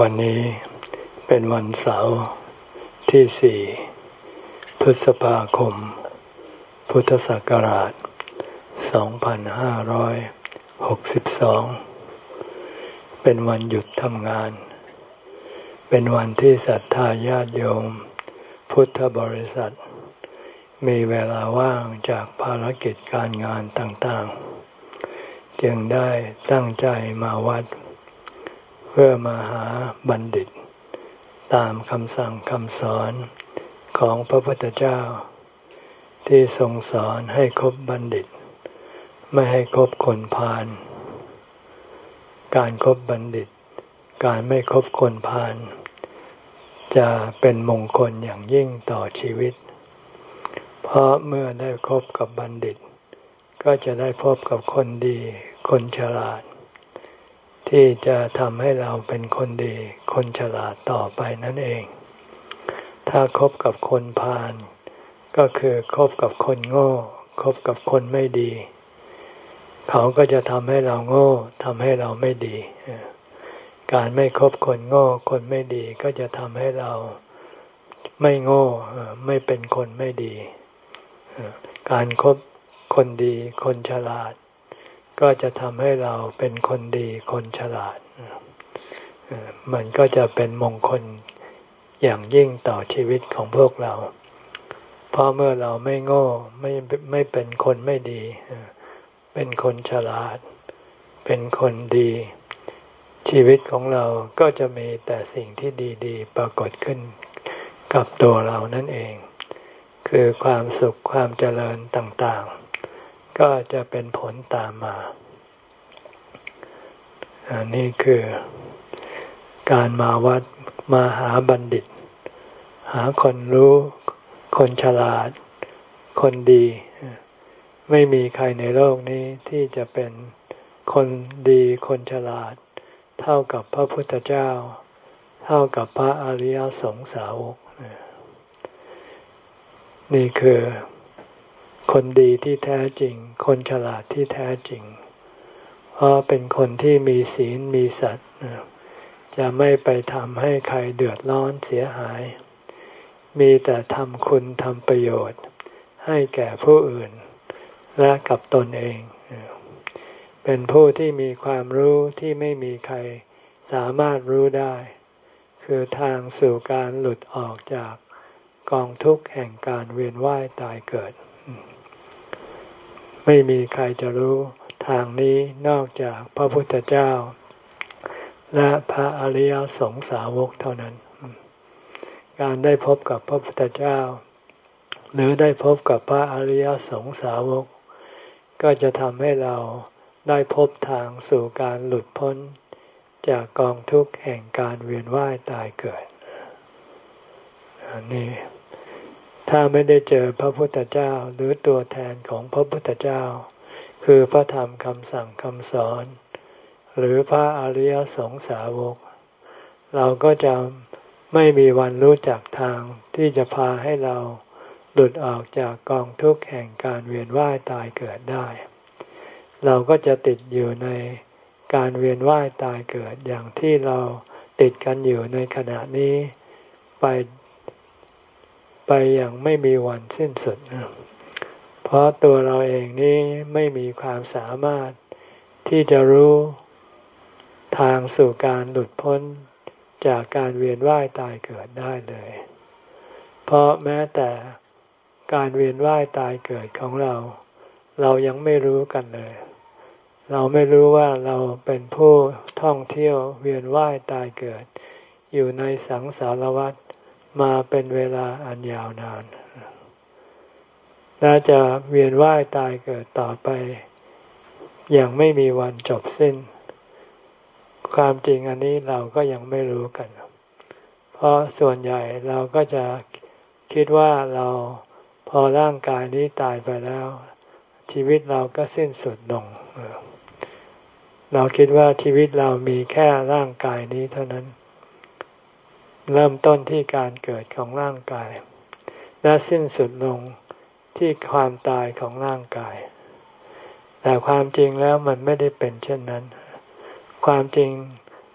วันนี้เป็นวันเสาร์ที่สี่พฤษภาคม พุทธศักราช 2562 เป็นวันหยุดทำงาน เป็นวันที่ศรัทธาญาติโยม พุทธบริษัท มีเวลาว่างจากภารกิจการงานต่างๆ จึงได้ตั้งใจมาวัด เพื่อมาหาบัณฑิต ตามคำสั่งคำสอนของพระพุทธเจ้า ที่ทรงสอนให้คบบัณฑิต ไม่ให้คบคนพาลการครบบัณฑิต การไม่คบคนพาลจะเป็นมงคลอย่างยิ่งต่อชีวิต เพราะเมื่อได้คบกับบัณฑิต ก็จะได้พบกับคนดี คนฉลาด ที่จะทำให้เราเป็นคนดี คนฉลาดต่อไปนั่นเอง ถ้าคบกับคนพาลก็คือคบกับคนโง่คบกับคนไม่ดี เขาก็จะทำให้เราโง่ทำให้เราไม่ดี การไม่คบคนโง่ คนไม่ดีก็จะทำให้เราไม่โง่ไม่เป็นคนไม่ดี การครบคนดี คนฉลาด ก็จะทำให้เราเป็นคนดีคนฉลาด มันก็จะเป็นมงคลอย่างยิ่งต่อชีวิตของพวกเรา เพราะเมื่อเราไม่โง่ไม่ไม่เป็นคนไม่ดี เป็นคนฉลาด เป็นคนดี ชีวิตของเราก็จะมีแต่สิ่งที่ดีๆ ปรากฏขึ้นกับตัวเรานั่นเอง คือความสุขความเจริญต่างๆ ก็จะเป็นผลตามมาอันนี้คือการมาวัดมาหาบัณฑิต หาคนรู้ คนฉลาด คนดี ไม่มีใครในโลกนี้ที่จะเป็นคนดีคนฉลาด เท่ากับพระพุทธเจ้า เท่ากับพระอริยสงสาวกนี่คือ คนดีที่แท้จริง คนฉลาดที่แท้จริง เพราะเป็นคนที่มีศีลมีสัตว์จะไม่ไปทำให้ใครเดือดร้อนเสียหาย มีแต่ทำคุณทำประโยชน์ ให้แก่ผู้อื่น และกับตนเอง เป็นผู้ที่มีความรู้ที่ไม่มีใครสามารถรู้ได้ คือทางสู่การหลุดออกจากกองทุกข์แห่งการเวียนว่ายตายเกิด ไม่มีใครจะรู้ทางนี้นอกจากพระพุทธเจ้า และพระอริยสงสาวกเท่านั้น การได้พบกับพระพุทธเจ้า หรือได้พบกับพระอริยสงสาวก ก็จะทำให้เราได้พบทางสู่การหลุดพ้น จากกองทุกข์แห่งการเวียนว่ายตายเกิด อันนี้ ถ้าไม่ได้เจอพระพุทธเจ้าหรือตัวแทนของพระพุทธเจ้า คือพระธรรมคำสั่งคำสอน หรือพระอริยสงสาวก เราก็จะไม่มีวันรู้จักทางที่จะพาให้เราหลุดออกจากกองทุกข์แห่งการเวียนว่ายตายเกิดได้ เราก็จะติดอยู่ในการเวียนว่ายตายเกิดอย่างที่เราติดกันอยู่ในขณะนี้ไป ไปอย่างไม่มีวันสิ้นสุด เพราะตัวเราเองนี้ไม่มีความสามารถที่จะรู้ทางสู่การหลุดพ้นจากการเวียนว่ายตายเกิดได้เลย เพราะแม้แต่การเวียนว่ายตายเกิดของเรา เรายังไม่รู้กันเลย เราไม่รู้ว่าเราเป็นผู้ท่องเที่ยวเวียนว่ายตายเกิด อยู่ในสังสารวัฏ มาเป็นเวลาอันยาวนาน และจะเวียนว่ายตายเกิดต่อไป อย่างไม่มีวันจบสิ้น ความจริงอันนี้เราก็ยังไม่รู้กัน เพราะส่วนใหญ่เราก็จะคิดว่าเราพอร่างกายนี้ตายไปแล้ว ชีวิตเราก็สิ้นสุดลง เราคิดว่าชีวิตเรามีแค่ร่างกายนี้เท่านั้น เริ่มต้นที่การเกิดของร่างกาย และสิ้นสุดลงที่ความตายของร่างกาย แต่ความจริงแล้วมันไม่ได้เป็นเช่นนั้น ความจริง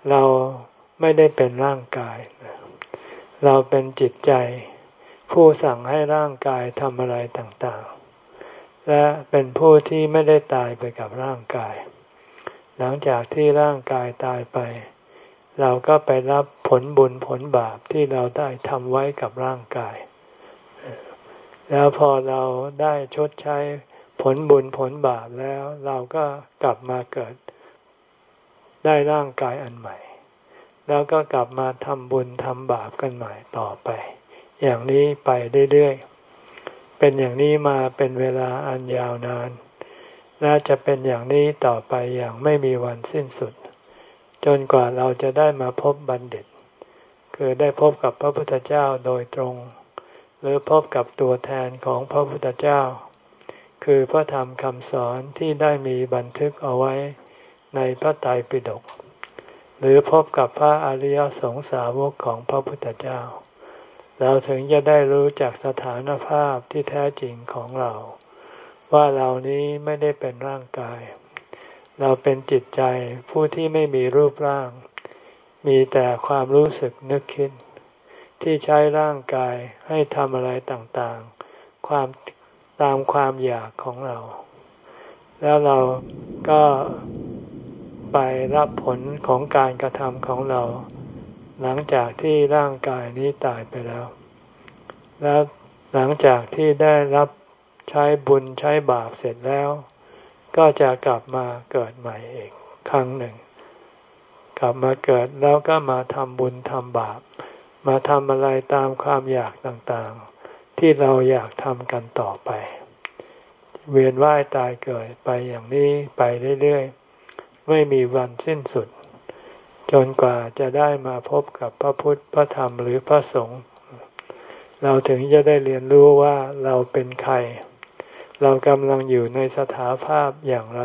เราไม่ได้เป็นร่างกาย เราเป็นจิตใจ ผู้สั่งให้ร่างกายทำอะไรต่างๆ และเป็นผู้ที่ไม่ได้ตายไปกับร่างกาย หลังจากที่ร่างกายตายไป เราก็ไปรับ ผลบุญผลบาปที่เราได้ทำไว้กับร่างกาย แล้วพอเราได้ชดใช้ผลบุญผลบาปแล้วเราก็กลับมาเกิด ได้ร่างกายอันใหม่ แล้วก็กลับมาทำบุญทำบาปกันใหม่ต่อไป อย่างนี้ไปเรื่อยๆ เป็นอย่างนี้มาเป็นเวลาอันยาวนาน และจะเป็นอย่างนี้ต่อไปอย่างไม่มีวันสิ้นสุด จนกว่าเราจะได้มาพบบัณฑิต คือได้พบกับพระพุทธเจ้าโดยตรง หรือพบกับตัวแทนของพระพุทธเจ้า คือพระธรรมคำสอนที่ได้มีบันทึกเอาไว้ในพระไตรปิฎกหรือพบกับพระอริยสงสาวกของพระพุทธเจ้า เราถึงจะได้รู้จากสถานภาพที่แท้จริงของเรา ว่าเรานี้ไม่ได้เป็นร่างกาย เราเป็นจิตใจผู้ที่ไม่มีรูปร่าง มีแต่ความรู้สึกนึกคิด ที่ใช้ร่างกายให้ทำอะไรต่างๆ ความตามความอยากของเรา แล้วเราก็ไปรับผลของการกระทำของเรา หลังจากที่ร่างกายนี้ตายไปแล้ว แล้วหลังจากที่ได้รับใช้บุญใช้บาปเสร็จแล้ว ก็จะกลับมาเกิดใหม่อีกครั้งหนึ่ง กลับมาเกิดแล้วก็มาทำบุญทำบาป มาทำอะไรตามความอยากต่างๆ ที่เราอยากทำกันต่อไป เวียนว่ายตายเกิดไปอย่างนี้ไปเรื่อยๆ ไม่มีวันสิ้นสุด จนกว่าจะได้มาพบกับพระพุทธพระธรรมหรือพระสงฆ์เราถึงจะได้เรียนรู้ว่าเราเป็นใคร เรากำลังอยู่ในสถาภาพอย่างไร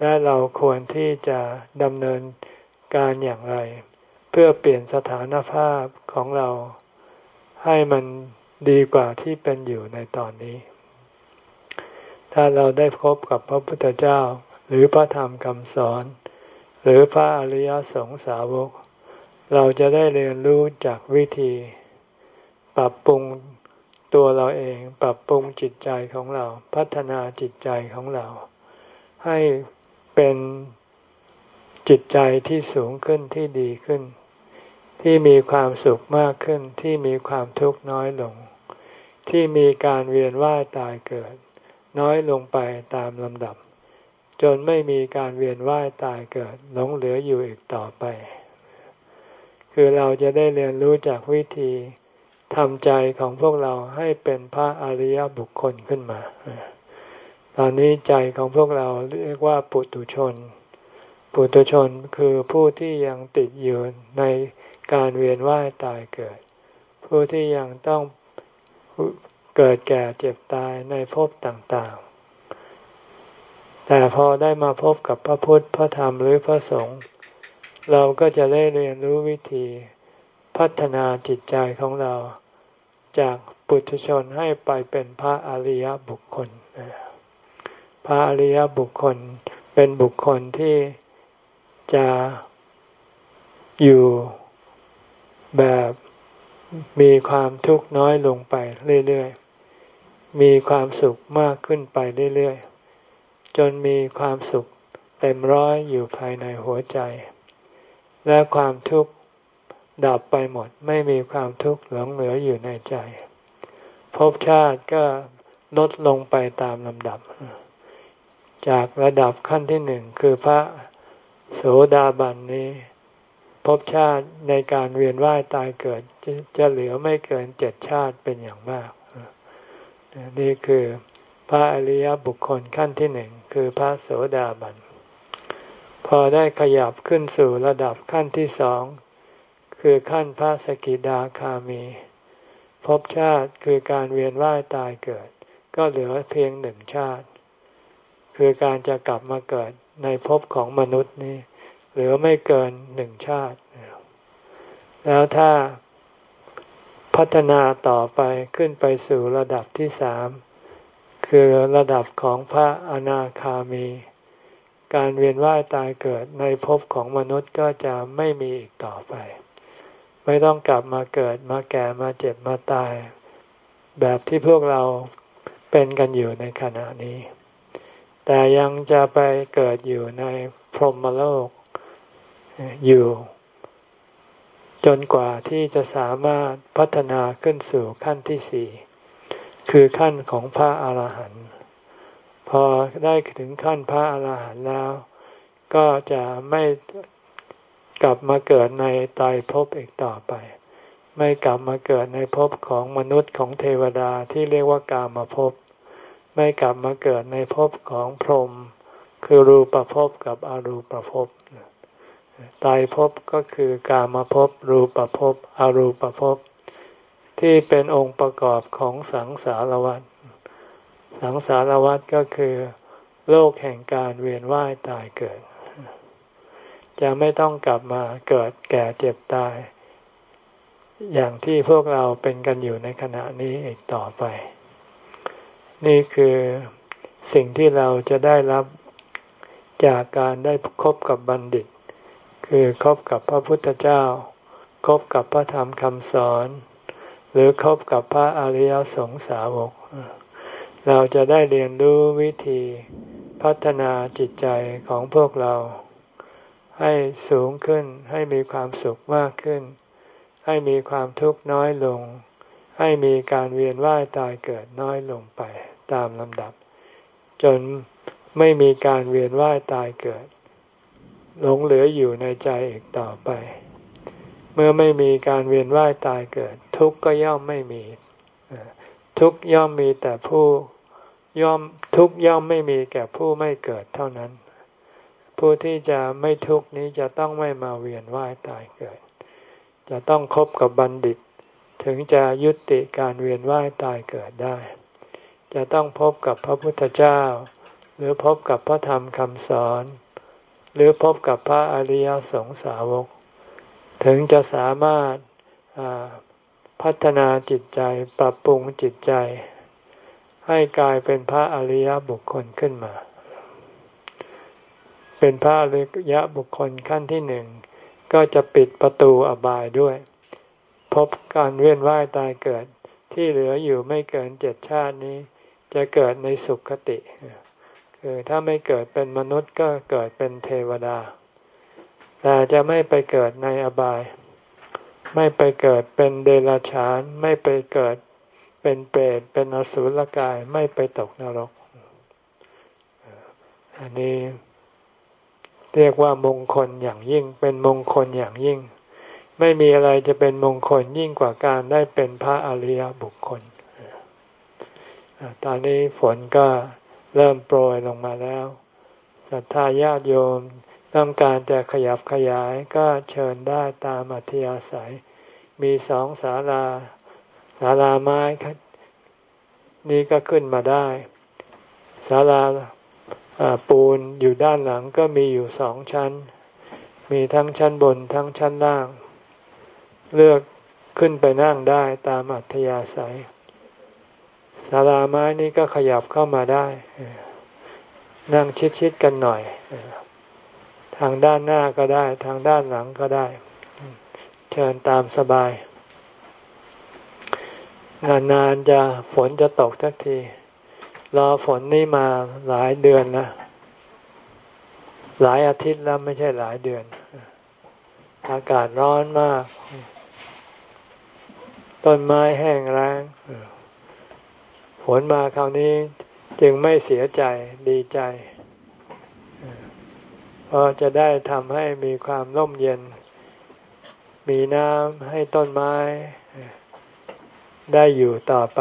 และเราควรที่จะดำเนินการอย่างไร เพื่อเปลี่ยนสถานภาพของเราให้มันดีกว่าที่เป็นอยู่ในตอนนี้ ถ้าเราได้พบกับพระพุทธเจ้า หรือพระธรรมคำสอน หรือพระอริยสงสาวก เราจะได้เรียนรู้จากวิธี ปรับปรุงตัวเราเอง ปรับปรุงจิตใจของเรา พัฒนาจิตใจของเรา ให้ เป็นจิตใจที่สูงขึ้นที่ดีขึ้น ที่มีความสุขมากขึ้นที่มีความทุกข์น้อยลง ที่มีการเวียนว่ายตายเกิด น้อยลงไปตามลำดับ จนไม่มีการเวียนว่ายตายเกิดหลงเหลืออยู่อีกต่อไป คือเราจะได้เรียนรู้จากวิธีทำใจของพวกเราให้เป็นพระอริยบุคคลขึ้นมา ตอนนี้ใจของพวกเราเรียกว่าปุตุชน ปุตุชนคือผู้ที่ยังติดอยู่ในการเวียนว่ายตายเกิด ผู้ที่ยังต้องเกิดแก่เจ็บตายในภพต่างๆ แต่พอได้มาพบกับพระพุทธพระธรรมหรือพระสงฆ์เราก็จะได้เรียนรู้วิธีพัฒนาจิตใจของเราจากปุถุชนให้ไปเป็นพระอริยบุคคล พระอริยบุคคลเป็นบุคคลที่จะอยู่แบบมีความทุกข์น้อยลงไปเรื่อยๆ มีความสุขมากขึ้นไปเรื่อยๆ จนมีความสุขเต็มร้อยอยู่ภายในหัวใจ และความทุกข์ดับไปหมดไม่มีความทุกข์หลงเหลืออยู่ในใจภพชาติก็ลดลงไปตามลำดับ จากระดับขั้นที่หนึ่งคือพระโสดาบันนี้ภพชาติในการเวียนว่ายตายเกิดจะจะเหลือไม่เกินเจ็ดชาติเป็นอย่างมาก นี่คือพระอริยบุคคลขั้นที่หนึ่งคือพระโสดาบัน พอได้ขยับขึ้นสู่ระดับขั้นที่สองคือขั้นพระสกิดาคามีภพชาติคือการเวียนว่ายตายเกิด ก็เหลือเพียงหนึ่งชาติ คือการจะกลับมาเกิดในภพของมนุษย์นี้หรือไม่เกินหนึ่งชาติ แล้วถ้าพัฒนาต่อไปขึ้นไปสู่ระดับที่สามคือระดับของพระอนาคามี การเวียนว่ายตายเกิดในภพของมนุษย์ก็จะไม่มีอีกต่อไป ไม่ต้องกลับมาเกิดมาแก่มาเจ็บมาตาย แบบที่พวกเราเป็นกันอยู่ในขณะนี้ แต่ยังจะไปเกิดอยู่ในพรหมโลกอยู่ จนกว่าที่จะสามารถพัฒนาขึ้นสู่ขั้นที่สี่คือขั้นของพระอาหารหันต์พอได้ถึงขั้นพระอาหารหันต์แล้ว ก็จะไม่กลับมาเกิดในตายภพอีกต่อไป ไม่กลับมาเกิดในภพของมนุษย์ของเทวดาที่เรียกว่ากามาภพ ไม่กลับมาเกิดในภพของพรหมคือรูปภพกับอรูปภพตายภพก็คือกามาภพรูปภพอรูปภพที่เป็นองค์ประกอบของสังสารวัฏสังสารวัฏก็คือ โลกแห่งการเวียนว่ายตายเกิด จะไม่ต้องกลับมาเกิดแก่เจ็บตาย อย่างที่พวกเราเป็นกันอยู่ในขณะนี้อีกต่อไป นี่คือสิ่งที่เราจะได้รับจากการได้คบกับบัณฑิต คือคบกับพระพุทธเจ้า คบกับพระธรรมคำสอน หรือคบกับพระอริยสงสาวก เราจะได้เรียนรู้วิธีพัฒนาจิตใจของพวกเรา ให้สูงขึ้นให้มีความสุขมากขึ้น ให้มีความทุกข์น้อยลง ให้มีการเวียนว่ายตายเกิดน้อยลงไปตามลำดับ จนไม่มีการเวียนว่ายตายเกิด หลงเหลืออยู่ในใจอีกต่อไป เมื่อไม่มีการเวียนว่ายตายเกิด ทุกข์ก็ย่อมไม่มี ทุกข์ย่อมมีแต่ผู้ย่อมทุกย่อมไม่มีแก่ผู้ไม่เกิดเท่านั้น ผู้ที่จะไม่ทุกนี้จะต้องไม่มาเวียนว่ายตายเกิด จะต้องคบกับบัณฑิต ถึงจะยุติการเวียนว่ายตายเกิดได้ จะต้องพบกับพระพุทธเจ้า หรือพบกับพระธรรมคำสอน หรือพบกับพระอริยสงสาวก ถึงจะสามารถพัฒนาจิตใจปรับปรุงจิตใจ ให้กลายเป็นพระอริยบุคคลขึ้นมา เป็นพระอริยบุคคลขั้นที่หนึ่งก็จะปิดประตูอบายด้วย พบการเวียนว่ายตายเกิดที่เหลืออยู่ไม่เกินเจ็ดชาตินี้ จะเกิดในสุขติ คือถ้าไม่เกิดเป็นมนุษย์ก็เกิดเป็นเทวดา แต่จะไม่ไปเกิดในอบาย ไม่ไปเกิดเป็นเดรัจฉาน ไม่ไปเกิดเป็นเปรตเป็นอสุรกายไม่ไปตกนรก อันนี้เรียกว่ามงคลอย่างยิ่งเป็นมงคลอย่างยิ่ง ไม่มีอะไรจะเป็นมงคลยิ่งกว่าการได้เป็นพระอริยบุคคล ตอนนี้ฝนก็เริ่มโปรยลงมาแล้ว ศรัทธาญาติโยมต้องการจะขยับขยายก็เชิญได้ตามอัธยาศัย มีสองศาลาศาลาไม้นี่ก็ขึ้นมาได้ศาลาปูนอยู่ด้านหลังก็มีอยู่สองชั้น มีทั้งชั้นบนทั้งชั้นล่าง เลือกขึ้นไปนั่งได้ตามอัธยาศัยศาลาไม้นี่ก็ขยับเข้ามาได้ นั่งชิดๆกันหน่อย ทางด้านหน้าก็ได้ ทางด้านหลังก็ได้ เชิญตามสบาย นานๆจะฝนจะตกสักที รอฝนนี่มาหลายเดือนนะหลายอาทิตย์แล้วไม่ใช่หลายเดือน อากาศร้อนมาก ต้นไม้แห้งแล้งฝนมาคราวนี้จึงไม่เสียใจดีใจเพราะจะได้ทำให้มีความร่มเย็น มีน้ำให้ต้นไม้ ได้อยู่ต่อไป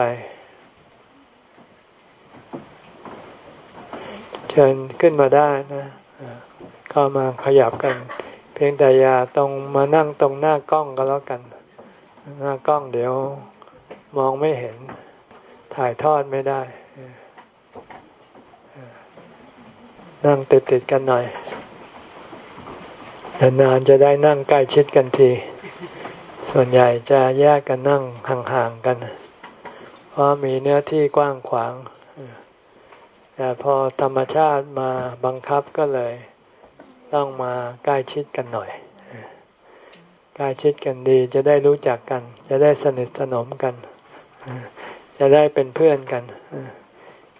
เชิญขึ้นมาได้นะเข้ามาขยับกัน เพียงแต่อย่าตรงมานั่งตรงหน้ากล้องก็แล้วกัน กล้องเดี๋ยวมองไม่เห็น ถ่ายทอดไม่ได้ นั่งติดติดกันหน่อยนานๆจะได้นั่งใกล้ชิดกันที ส่วนใหญ่จะแยกกันนั่งห่างๆกัน เพราะมีเนื้อที่กว้างขวาง แต่พอธรรมชาติมาบังคับก็เลย ต้องมาใกล้ชิดกันหน่อย ใกล้ชิดกันดีจะได้รู้จักกัน จะได้สนิทสนมกัน จะได้เป็นเพื่อนกัน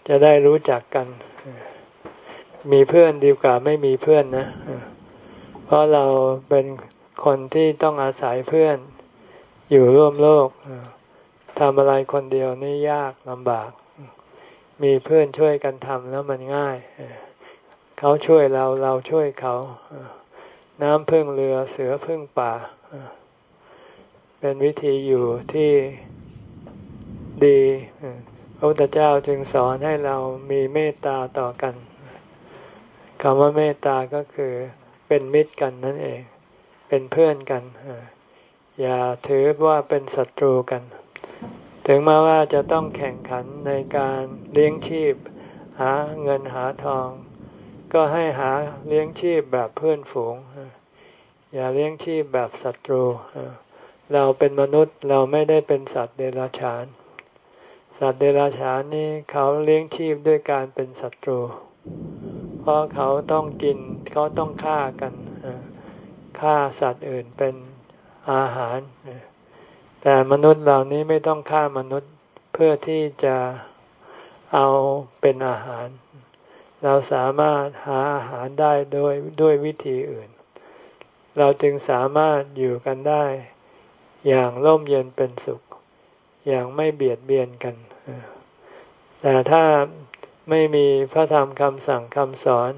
จะได้รู้จักกัน มีเพื่อนดีกว่าไม่มีเพื่อนนะ เพราะเราเป็นคนที่ต้องอาศัยเพื่อน อยู่ร่วมโลกทำอะไรคนเดียวนี่ยากลำบาก มีเพื่อนช่วยกันทำแล้วมันง่าย เขาช่วยเราเราช่วยเขา น้ำพึ่งเรือเสือพึ่งป่า เป็นวิธีอยู่ที่ดีพระพุทธเจ้าจึงสอนให้เรามีเมตตาต่อกันคำว่าเมตตาก็คือเป็นมิตรกันนั่นเอง เป็นเพื่อนกัน อย่าถือว่าเป็นศัตรูกัน ถึงแม้ว่าจะต้องแข่งขันในการเลี้ยงชีพ หาเงินหาทอง ก็ให้หาเลี้ยงชีพแบบเพื่อนฝูง อย่าเลี้ยงชีพแบบศัตรู เราเป็นมนุษย์เราไม่ได้เป็นสัตว์เดรัจฉาน สัตว์เดรัจฉานนี่เขาเลี้ยงชีพด้วยการเป็นศัตรู เพราะเขาต้องกินเขาต้องฆ่ากันฆ่าสัตว์อื่นเป็นอาหาร แต่มนุษย์เหล่านี้ไม่ต้องฆ่ามนุษย์เพื่อที่จะเอาเป็นอาหาร เราสามารถหาอาหารได้โดยด้วยวิธีอื่น เราจึงสามารถอยู่กันได้ อย่างร่มเย็นเป็นสุข อย่างไม่เบียดเบียนกัน แต่ถ้าไม่มีพระธรรมคำสั่งคำสอน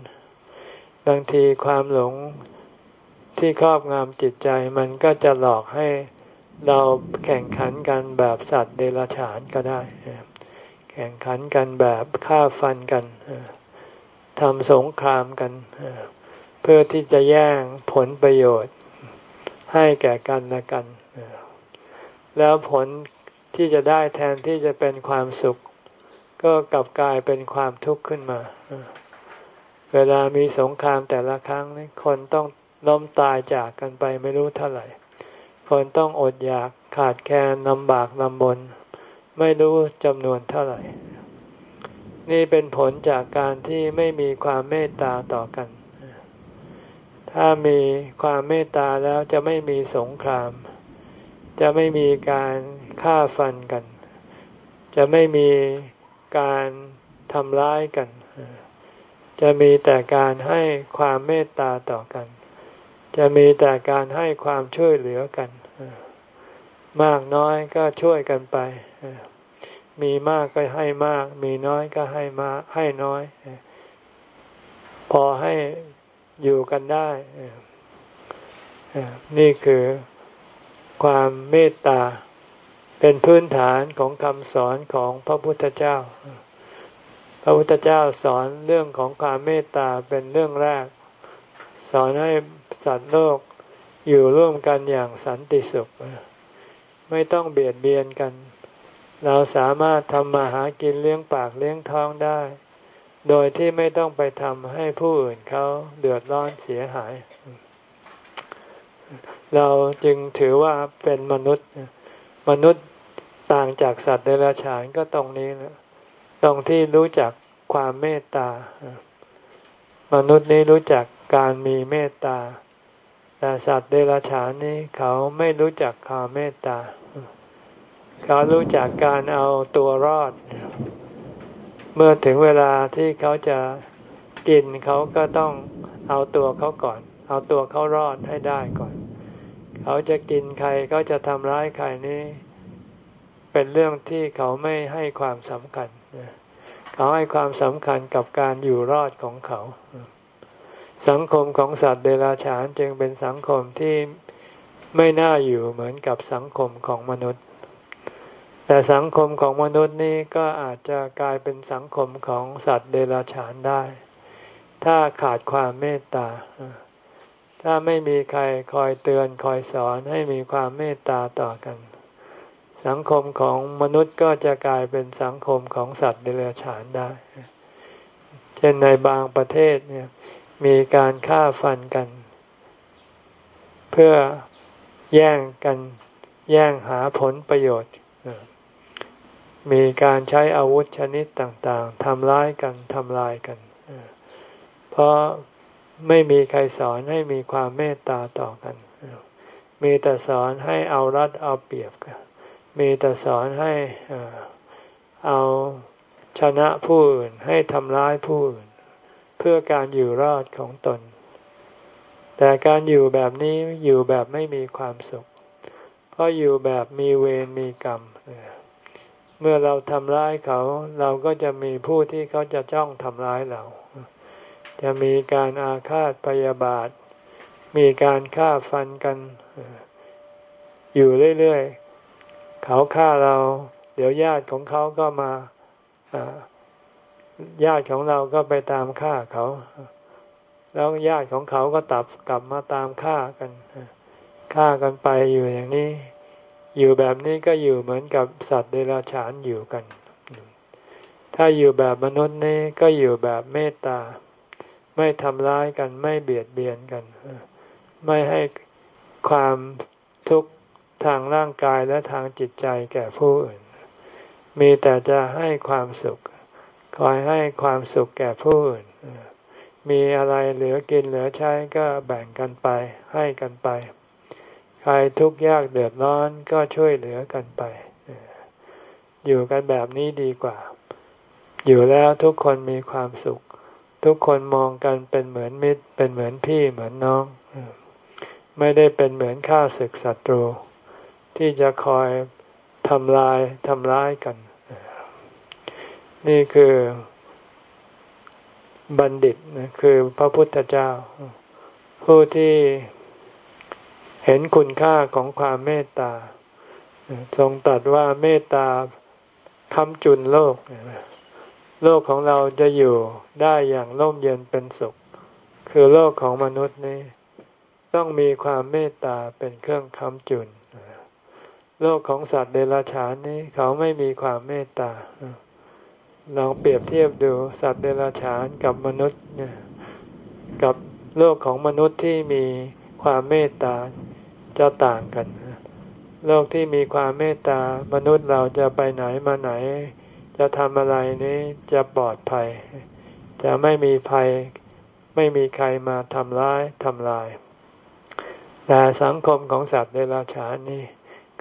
บางทีความหลงที่ครอบงำจิตใจมันก็จะหลอกให้เราแข่งขันกันแบบสัตว์เดรัจฉานก็ได้ แข่งขันกันแบบฆ่าฟันกันทำสงครามกัน เพื่อที่จะแย่งผลประโยชน์ให้แก่กันและกัน แล้วผลที่จะได้แทนที่จะเป็นความสุข ก็กลับกลายเป็นความทุกข์ขึ้นมา เวลามีสงครามแต่ละครั้งคนต้องล้มตายจากกันไปไม่รู้เท่าไหร่ คนต้องอดอยากขาดแคลนลำบากลำบน ไม่รู้จำนวนเท่าไหร่ นี่เป็นผลจากการที่ไม่มีความเมตตาต่อกัน ถ้ามีความเมตตาแล้วจะไม่มีสงคราม จะไม่มีการฆ่าฟันกัน จะไม่มีการทำร้ายกัน จะมีแต่การให้ความเมตตาต่อกัน จะมีแต่การให้ความช่วยเหลือกัน มากน้อยก็ช่วยกันไป มีมากก็ให้มาก มีน้อยก็ให้มาให้น้อย พอให้ อยู่กันได้นี่คือความเมตตา เป็นพื้นฐานของคำสอนของพระพุทธเจ้า พระพุทธเจ้าสอนเรื่องของความเมตตาเป็นเรื่องแรก สอนให้สัตว์โลกอยู่ร่วมกันอย่างสันติสุข ไม่ต้องเบียดเบียนกัน เราสามารถทำมาหากินเลี้ยงปากเลี้ยงท้องได้ โดยที่ไม่ต้องไปทำให้ผู้อื่นเขาเดือดร้อนเสียหาย เราจึงถือว่าเป็นมนุษย์ มนุษย์ต่างจากสัตว์เดรัจฉานก็ตรงนี้นะตรงที่รู้จักความเมตตา มนุษย์นี้รู้จักการมีเมตตา แต่สัตว์เดรัจฉานนี้เขาไม่รู้จักความเมตตา เขารู้จักการเอาตัวรอด เมื่อถึงเวลาที่เขาจะกินเขาก็ต้องเอาตัวเขาก่อน เอาตัวเขารอดให้ได้ก่อน เขาจะกินใครเขาจะทำร้ายใครนี่เป็นเรื่องที่เขาไม่ให้ความสำคัญ เขาให้ความสำคัญกับการอยู่รอดของเขา สังคมของสัตว์เดรัจฉานจึงเป็นสังคมที่ไม่น่าอยู่เหมือนกับสังคมของมนุษย์ แต่สังคมของมนุษย์นี่ก็อาจจะกลายเป็นสังคมของสัตว์เดรัจฉานได้ ถ้าขาดความเมตตา ถ้าไม่มีใครคอยเตือนคอยสอนให้มีความเมตตาต่อกัน สังคมของมนุษย์ก็จะกลายเป็นสังคมของสัตว์เดรัจฉานได้ เช่นในบางประเทศเนี่ยมีการฆ่าฟันกัน เพื่อแย่งกันแย่งหาผลประโยชน์ มีการใช้อาวุธชนิดต่างๆทำร้ายกันทำลายกัน เพราะไม่มีใครสอนให้มีความเมตตาต่อกัน มีแต่สอนให้เอารัดเอาเปรียบกัน มีแต่สอนให้เอาชนะผู้อื่นให้ทำร้ายผู้อื่น เพื่อการอยู่รอดของตน แต่การอยู่แบบนี้อยู่แบบไม่มีความสุข เพราะอยู่แบบมีเวรมีกรรมเเมื่อเราทำร้ายเขา เราก็จะมีผู้ที่เขาจะจ้องทำร้ายเรา จะมีการอาฆาตพยาบาท มีการฆ่าฟันกัน อยู่เรื่อยๆ เขาฆ่าเรา เดี๋ยวญาติของเขาก็มาญาติของเราก็ไปตามฆ่าเขา แล้วญาติของเขาก็ตับกลับมาตามฆ่ากันฆ่ากันไปอยู่อย่างนี้ อยู่แบบนี้ก็อยู่เหมือนกับสัตว์เดรัจฉานอยู่กัน ถ้าอยู่แบบมนุษย์นี่ก็อยู่แบบเมตตา ไม่ทำร้ายกันไม่เบียดเบียนกัน ไม่ให้ความทุกข์ทางร่างกายและทางจิตใจแก่ผู้อื่น มีแต่จะให้ความสุข คอยให้ความสุขแก่ผู้อื่น มีอะไรเหลือกินเหลือใช้ก็แบ่งกันไปให้กันไป ใครทุกข์ยากเดือดร้อนก็ช่วยเหลือกันไป อยู่กันแบบนี้ดีกว่า อยู่แล้วทุกคนมีความสุข ทุกคนมองกันเป็นเหมือนมิตร เป็นเหมือนพี่เหมือนน้อง ไม่ได้เป็นเหมือนข้าศึกศัตรู ที่จะคอยทำลายทำร้ายกัน นี่คือบัณฑิตคือพระพุทธเจ้า ผู้ที่ เห็นคุณค่าของความเมตตา ทรงตัดว่าเมตตาคำจุนโลก โลกของเราจะอยู่ได้อย่างร่มเย็นเป็นสุข คือโลกของมนุษย์นี้ ต้องมีความเมตตาเป็นเครื่องคำจุน โลกของสัตว์เดรัจฉานนี้เขาไม่มีความเมตตาลองเปรียบเทียบดูสัตว์เดรัจฉานกับมนุษย์กับโลกของมนุษย์ที่มีความเมตตา จะต่างกัน โลกที่มีความเมตตามนุษย์เราจะไปไหนมาไหน จะทำอะไรนี้จะปลอดภัย จะไม่มีภัย ไม่มีใครมาทำร้ายทำลาย แต่สังคมของสัตว์เดรัจฉานนี่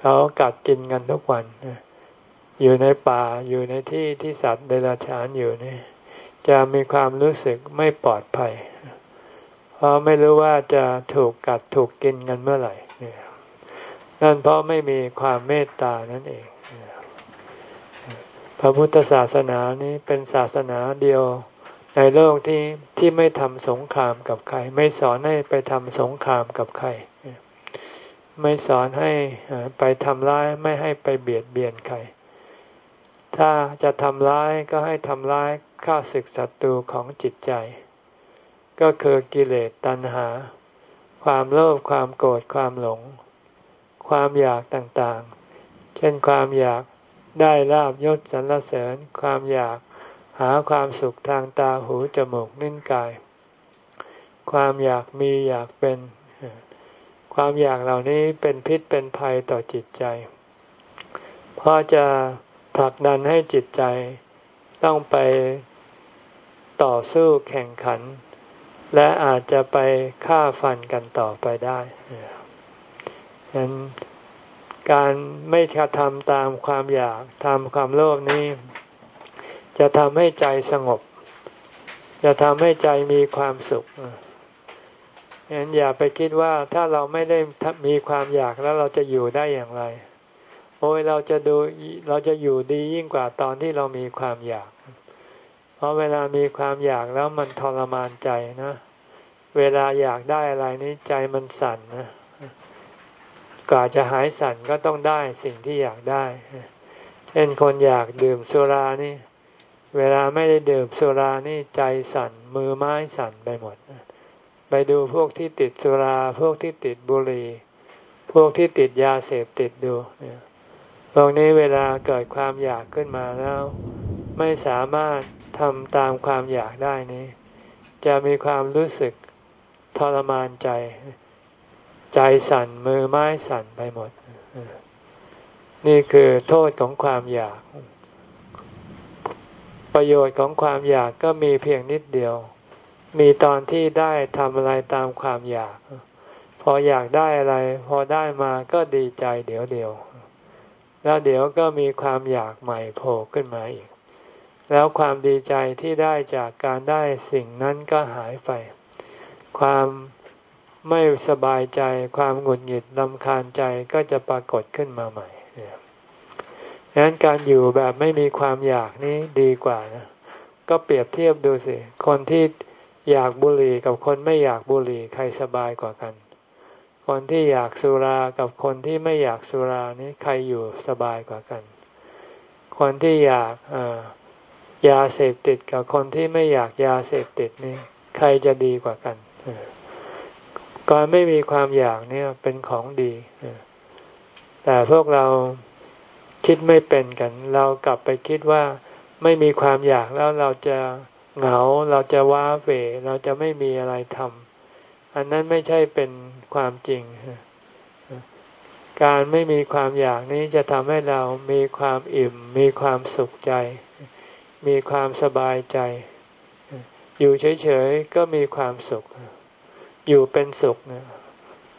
เขากัดกินกันทุกวัน อยู่ในป่าอยู่ในที่ที่สัตว์เดรัจฉานอยู่นี่จะมีความรู้สึกไม่ปลอดภัย เพราะไม่รู้ว่าจะถูกกัดถูกกินกันเมื่อไหร่ นั่นเพราะไม่มีความเมตตานั่นเอง พระพุทธศาสนานี้เป็นศาสนาเดียวในโลกที่ที่ไม่ทำสงครามกับใคร ไม่สอนให้ไปทำสงครามกับใคร ไม่สอนให้ไปทำร้ายไม่ให้ไปเบียดเบียนใคร ถ้าจะทำร้ายก็ให้ทำร้ายข้าศึกศัตรูของจิตใจ ก็คือกิเลสตัณหา ความโลภความโกรธความหลง ความอยากต่างๆ เช่นความอยากได้ลาบยศสรรเสริญ ความอยากหาความสุขทางตาหูจมูกนิ้นกาย ความอยากมีอยากเป็น ความอยากเหล่านี้เป็นพิษเป็นภัยต่อจิตใจ เพราะจะผลักดันให้จิตใจต้องไปต่อสู้แข่งขัน และอาจจะไปฆ่าฟันกันต่อไปได้ฉะนั้นการไม่กระทำตามความอยากทำความโลภนี้ จะทำให้ใจสงบ จะทำให้ใจมีความสุขงั้นอย่าไปคิดว่าถ้าเราไม่ได้มีความอยากแล้วเราจะอยู่ได้อย่างไร โอ้ยเราจะดูเราจะอยู่ดียิ่งกว่าตอนที่เรามีความอยาก เพราะเวลามีความอยากแล้วมันทรมานใจนะ เวลาอยากได้อะไรนี้ใจมันสั่นนะกว่าจะหายสั่นก็ต้องได้สิ่งที่อยากได้ เช่นคนอยากดื่มสุรานี่ เวลาไม่ได้ดื่มสุรานี่ใจสั่น มือไม้สั่นไปหมด ไปดูพวกที่ติดสุรา พวกที่ติดบุหรี่ พวกที่ติดยาเสพติดดูเนี่ยพวกนี้เวลาเกิดความอยากขึ้นมาแล้ว ไม่สามารถ ทำตามความอยากได้นี้ จะมีความรู้สึกทรมานใจ ใจสั่นมือไม้สั่นไปหมด นี่คือโทษของความอยาก ประโยชน์ของความอยากก็มีเพียงนิดเดียว มีตอนที่ได้ทำอะไรตามความอยาก พออยากได้อะไร พอได้มาก็ดีใจเดี๋ยวเดียวแล้วเดี๋ยวก็มีความอยากใหม่โผล่ขึ้นมาอีก แล้วความดีใจที่ได้จากการได้สิ่งนั้นก็หายไป ความไม่สบายใจ ความหงุดหงิดลำคาญใจก็จะปรากฏขึ้นมาใหม่ดังนั้นการอยู่แบบไม่มีความอยากนี้ดีกว่านะ ก็เปรียบเทียบดูสิ คนที่อยากบุหรี่กับคนไม่อยากบุหรี่ใครสบายกว่ากัน คนที่อยากสุรากับคนที่ไม่อยากสุรานี้ใครอยู่สบายกว่ากัน คนที่อยาก ยาเสพติดกับคนที่ไม่อยากยาเสพติดนี่ใครจะดีกว่ากันการไม่มีความอยากเนี่ยเป็นของดีแต่พวกเราคิดไม่เป็นกัน เรากลับไปคิดว่าไม่มีความอยากแล้วเราจะเหงาเราจะว้าเวเราจะไม่มีอะไรทำอันนั้นไม่ใช่เป็นความจริง การไม่มีความอยากนี้จะทำให้เรามีความอิ่ม มีความสุขใจ มีความสบายใจ อยู่เฉยๆก็มีความสุข อยู่เป็นสุขนะ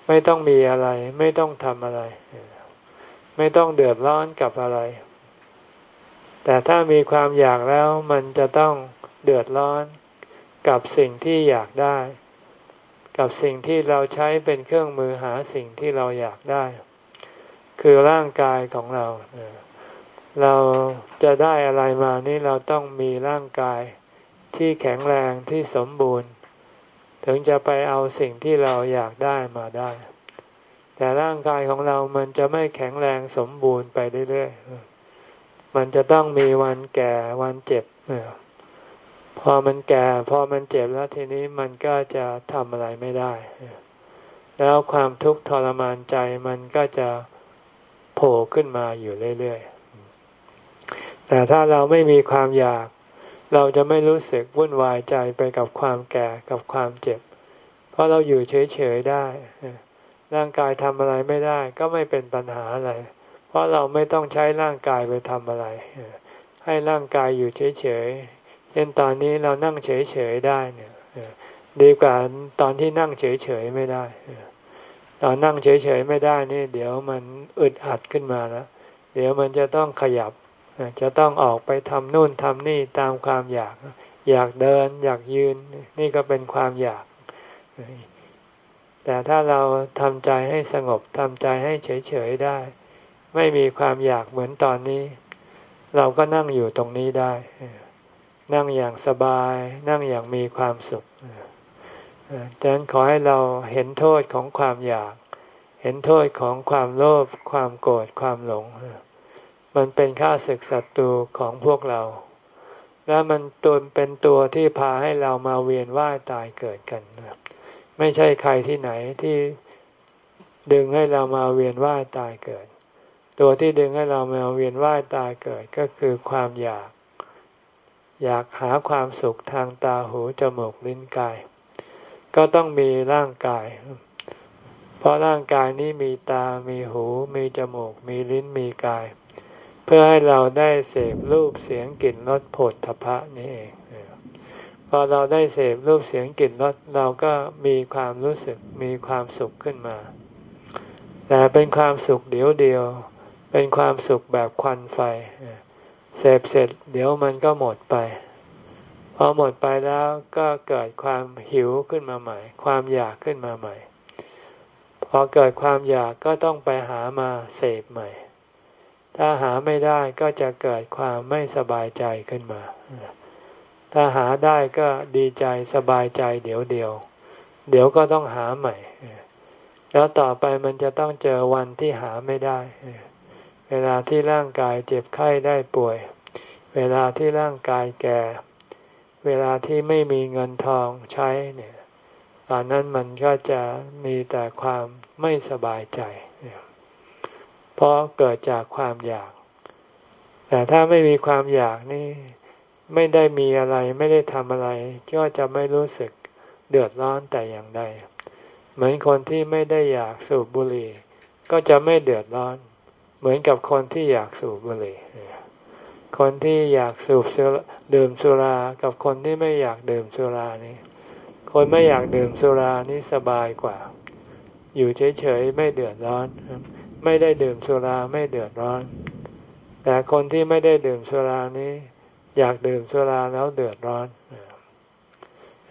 ไม่ต้องมีอะไร ไม่ต้องทำอะไร ไม่ต้องเดือดร้อนกับอะไร แต่ถ้ามีความอยากแล้วมันจะต้องเดือดร้อนกับสิ่งที่อยากได้ กับสิ่งที่เราใช้เป็นเครื่องมือหาสิ่งที่เราอยากได้ คือร่างกายของเราเเราจะได้อะไรมานี่เราต้องมีร่างกายที่แข็งแรงที่สมบูรณ์ ถึงจะไปเอาสิ่งที่เราอยากได้มาได้ แต่ร่างกายของเรามันจะไม่แข็งแรงสมบูรณ์ไปเรื่อยๆมันจะต้องมีวันแก่วันเจ็บพอมันแก่ พอมันเจ็บแล้วทีนี้มันก็จะทำอะไรไม่ได้ แล้วความทุกข์ทรมานใจมันก็จะโผล่ขึ้นมาอยู่เรื่อยๆ แต่ถ้าเราไม่มีความอยาก เราจะไม่รู้สึกวุ่นวายใจไปกับความแก่กับความเจ็บ เพราะเราอยู่เฉยๆได้ ร่างกายทำอะไรไม่ได้ ก็ไม่เป็นปัญหาอะไร เพราะเราไม่ต้องใช้ร่างกายไปทำอะไร ให้ร่างกายอยู่เฉยๆเช่นตอนนี้เรานั่งเฉยๆได้เนี่ยดีกว่าตอนที่นั่งเฉยๆไม่ได้ ตอนนั่งเฉยๆไม่ได้นี่ เดี๋ยวมันอึดอัดขึ้นมาแล้ว เดี๋ยวมันจะต้องขยับ จะต้องออกไปทำนู่นทำนี่ตามความอยาก อยากเดิน อยากยืน นี่ก็เป็นความอยาก แต่ถ้าเราทำใจให้สงบทำใจให้เฉยๆได้ ไม่มีความอยากเหมือนตอนนี้ เราก็นั่งอยู่ตรงนี้ได้ นั่งอย่างสบาย นั่งอย่างมีความสุขดังนั้นขอให้เราเห็นโทษของความอยาก เห็นโทษของความโลภความโกรธความหลง มันเป็นค่าศึกศัตรูของพวกเรา และมันตัวเป็นตัวที่พาให้เรามาเวียนว่ายตายเกิดกันไม่ใช่ใครที่ไหนที่ดึงให้เรามาเวียนว่ายตายเกิด ตัวที่ดึงให้เรามาเวียนว่ายตายเกิดก็คือความอยาก อยากหาความสุขทางตาหูจมูกลิ้นกาย ก็ต้องมีร่างกาย เพราะร่างกายนี้มีตา มีหู มีจมูก มีลิ้น มีกาย เพื่อให้เราได้เสพรูปเสียงกลิ่นรสผลทพะนี่เองพอเราได้เสพรูปเสียงกลิ่นรสเราก็มีความรู้สึกมีความสุขขึ้นมา แต่เป็นความสุขเดียวเดียว เป็นความสุขแบบควันไฟเสพเสร็จเดี๋ยวมันก็หมดไป พอหมดไปแล้วก็เกิดความหิวขึ้นมาใหม่ ความอยากขึ้นมาใหม่ พอเกิดความอยากก็ต้องไปหามาเสพใหม่ ถ้าหาไม่ได้ก็จะเกิดความไม่สบายใจขึ้นมา ถ้าหาได้ก็ดีใจสบายใจเดี๋ยวเดียว เดี๋ยวก็ต้องหาใหม่ แล้วต่อไปมันจะต้องเจอวันที่หาไม่ได้ เวลาที่ร่างกายเจ็บไข้ได้ป่วย เวลาที่ร่างกายแก่ เวลาที่ไม่มีเงินทองใช้เนี่ยตอนนั้นมันก็จะมีแต่ความไม่สบายใจ เพราะเกิดจากความอยาก แต่ถ้าไม่มีความอยากนี่ไม่ได้มีอะไรไม่ได้ทำอะไร ก็จะไม่รู้สึกเดือดร้อนแต่อย่างใด เหมือนคนที่ไม่ได้อยากสูบบุหรี่ ก็จะไม่เดือดร้อน เหมือนกับคนที่อยากสูบบุหรี่ คนที่อยากสูบดื่มสุรา กับคนที่ไม่อยากดื่มสุรานี่ คนไม่อยากดื่มสุรานี่สบายกว่า อยู่เฉยๆไม่เดือดร้อน ไม่ได้ดื่มสุราไม่เดือดร้อน แต่คนที่ไม่ได้ดื่มสุรานี้ อยากดื่มสุราแล้วเดือดร้อน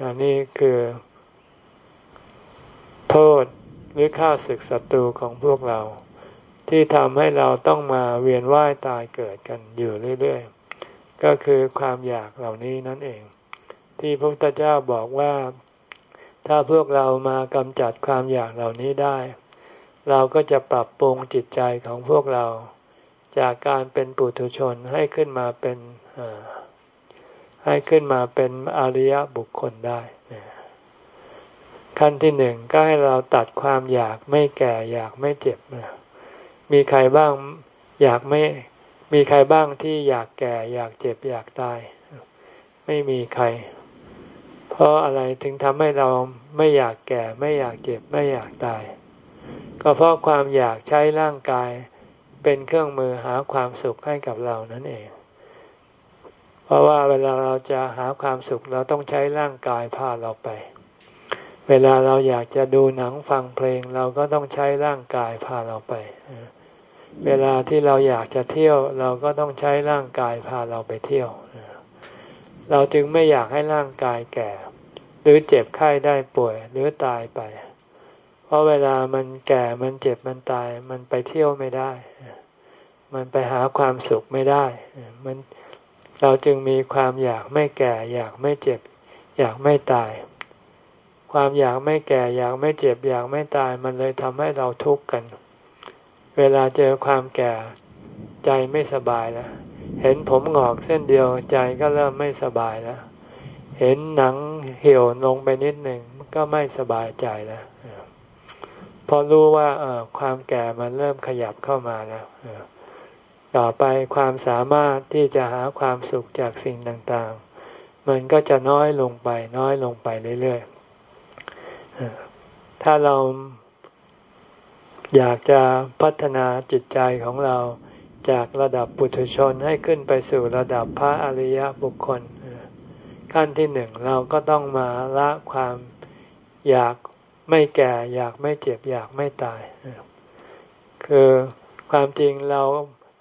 อันนี้คือโทษหรือข้าศึกศัตรูของพวกเรา ที่ทำให้เราต้องมาเวียนว่ายตายเกิดกันอยู่เรื่อยๆ ก็คือความอยากเหล่านี้นั่นเอง ที่พระพุทธเจ้าบอกว่า ถ้าพวกเรามากำจัดความอยากเหล่านี้ได้ เราก็จะปรับปรุงจิตใจของพวกเรา จากการเป็นปุถุชนให้ขึ้นมาเป็นให้ขึ้นมาเป็นอริยบุคคลได้ ขั้นที่หนึ่งก็ให้เราตัดความอยากไม่แก่อยากไม่เจ็บมีใครบ้างอยากไม่มีใครบ้างที่อยากแก่ อยากเจ็บอยากตาย ไม่มีใคร เพราะอะไรถึงทำให้เราไม่อยากแก่ ไม่อยากเจ็บไม่อยากตาย ก็เพราะความอยากใช้ร่างกายเป็นเครื่องมือหาความสุขให้กับเรานั่นเอง เพราะว่าเวลาเราจะหาความสุขเราต้องใช้ร่างกายพาเราไป เวลาเราอยากจะดูหนังฟังเพลงเราก็ต้องใช้ร่างกายพาเราไป เวลาที่เราอยากจะเที่ยวเราก็ต้องใช้ร่างกายพาเราไปเที่ยว เราจึงไม่อยากให้ร่างกายแก่ หรือเจ็บไข้ได้ป่วยหรือตายไป เพราะเวลามันแก่มันเจ็บมันตาย มันไปเที่ยวไม่ได้ มันไปหาความสุขไม่ได้ มันเราจึงมีความอยากไม่แก่ อยากไม่เจ็บ อยากไม่ตาย ความอยากไม่แก่ อยากไม่เจ็บ อยากไม่ตาย มันเลยทำให้เราทุกข์กัน เวลาเจอความแก่ใจไม่สบายแล้วเห็นผมหงอกเส้นเดียวใจก็เริ่มไม่สบายแล้ว เห็นหนังเหี่ยวลงไปนิดหนึ่งก็ไม่สบายใจแล้ว พอรู้ว่าเอความแก่มันเริ่มขยับเข้ามาแล้วต่อไปความสามารถที่จะหาความสุขจากสิ่งต่างๆ มันก็จะน้อยลงไปน้อยลงไปเรื่อยๆ ถ้าเราอยากจะพัฒนาจิตใจของเราจากระดับปุถุชนให้ขึ้นไปสู่ระดับพระอริยบุคคล ขั้นที่หนึ่งเราก็ต้องมาละความอยาก ไม่แก่อยากไม่เจ็บอยากไม่ตาย คือความจริงเรา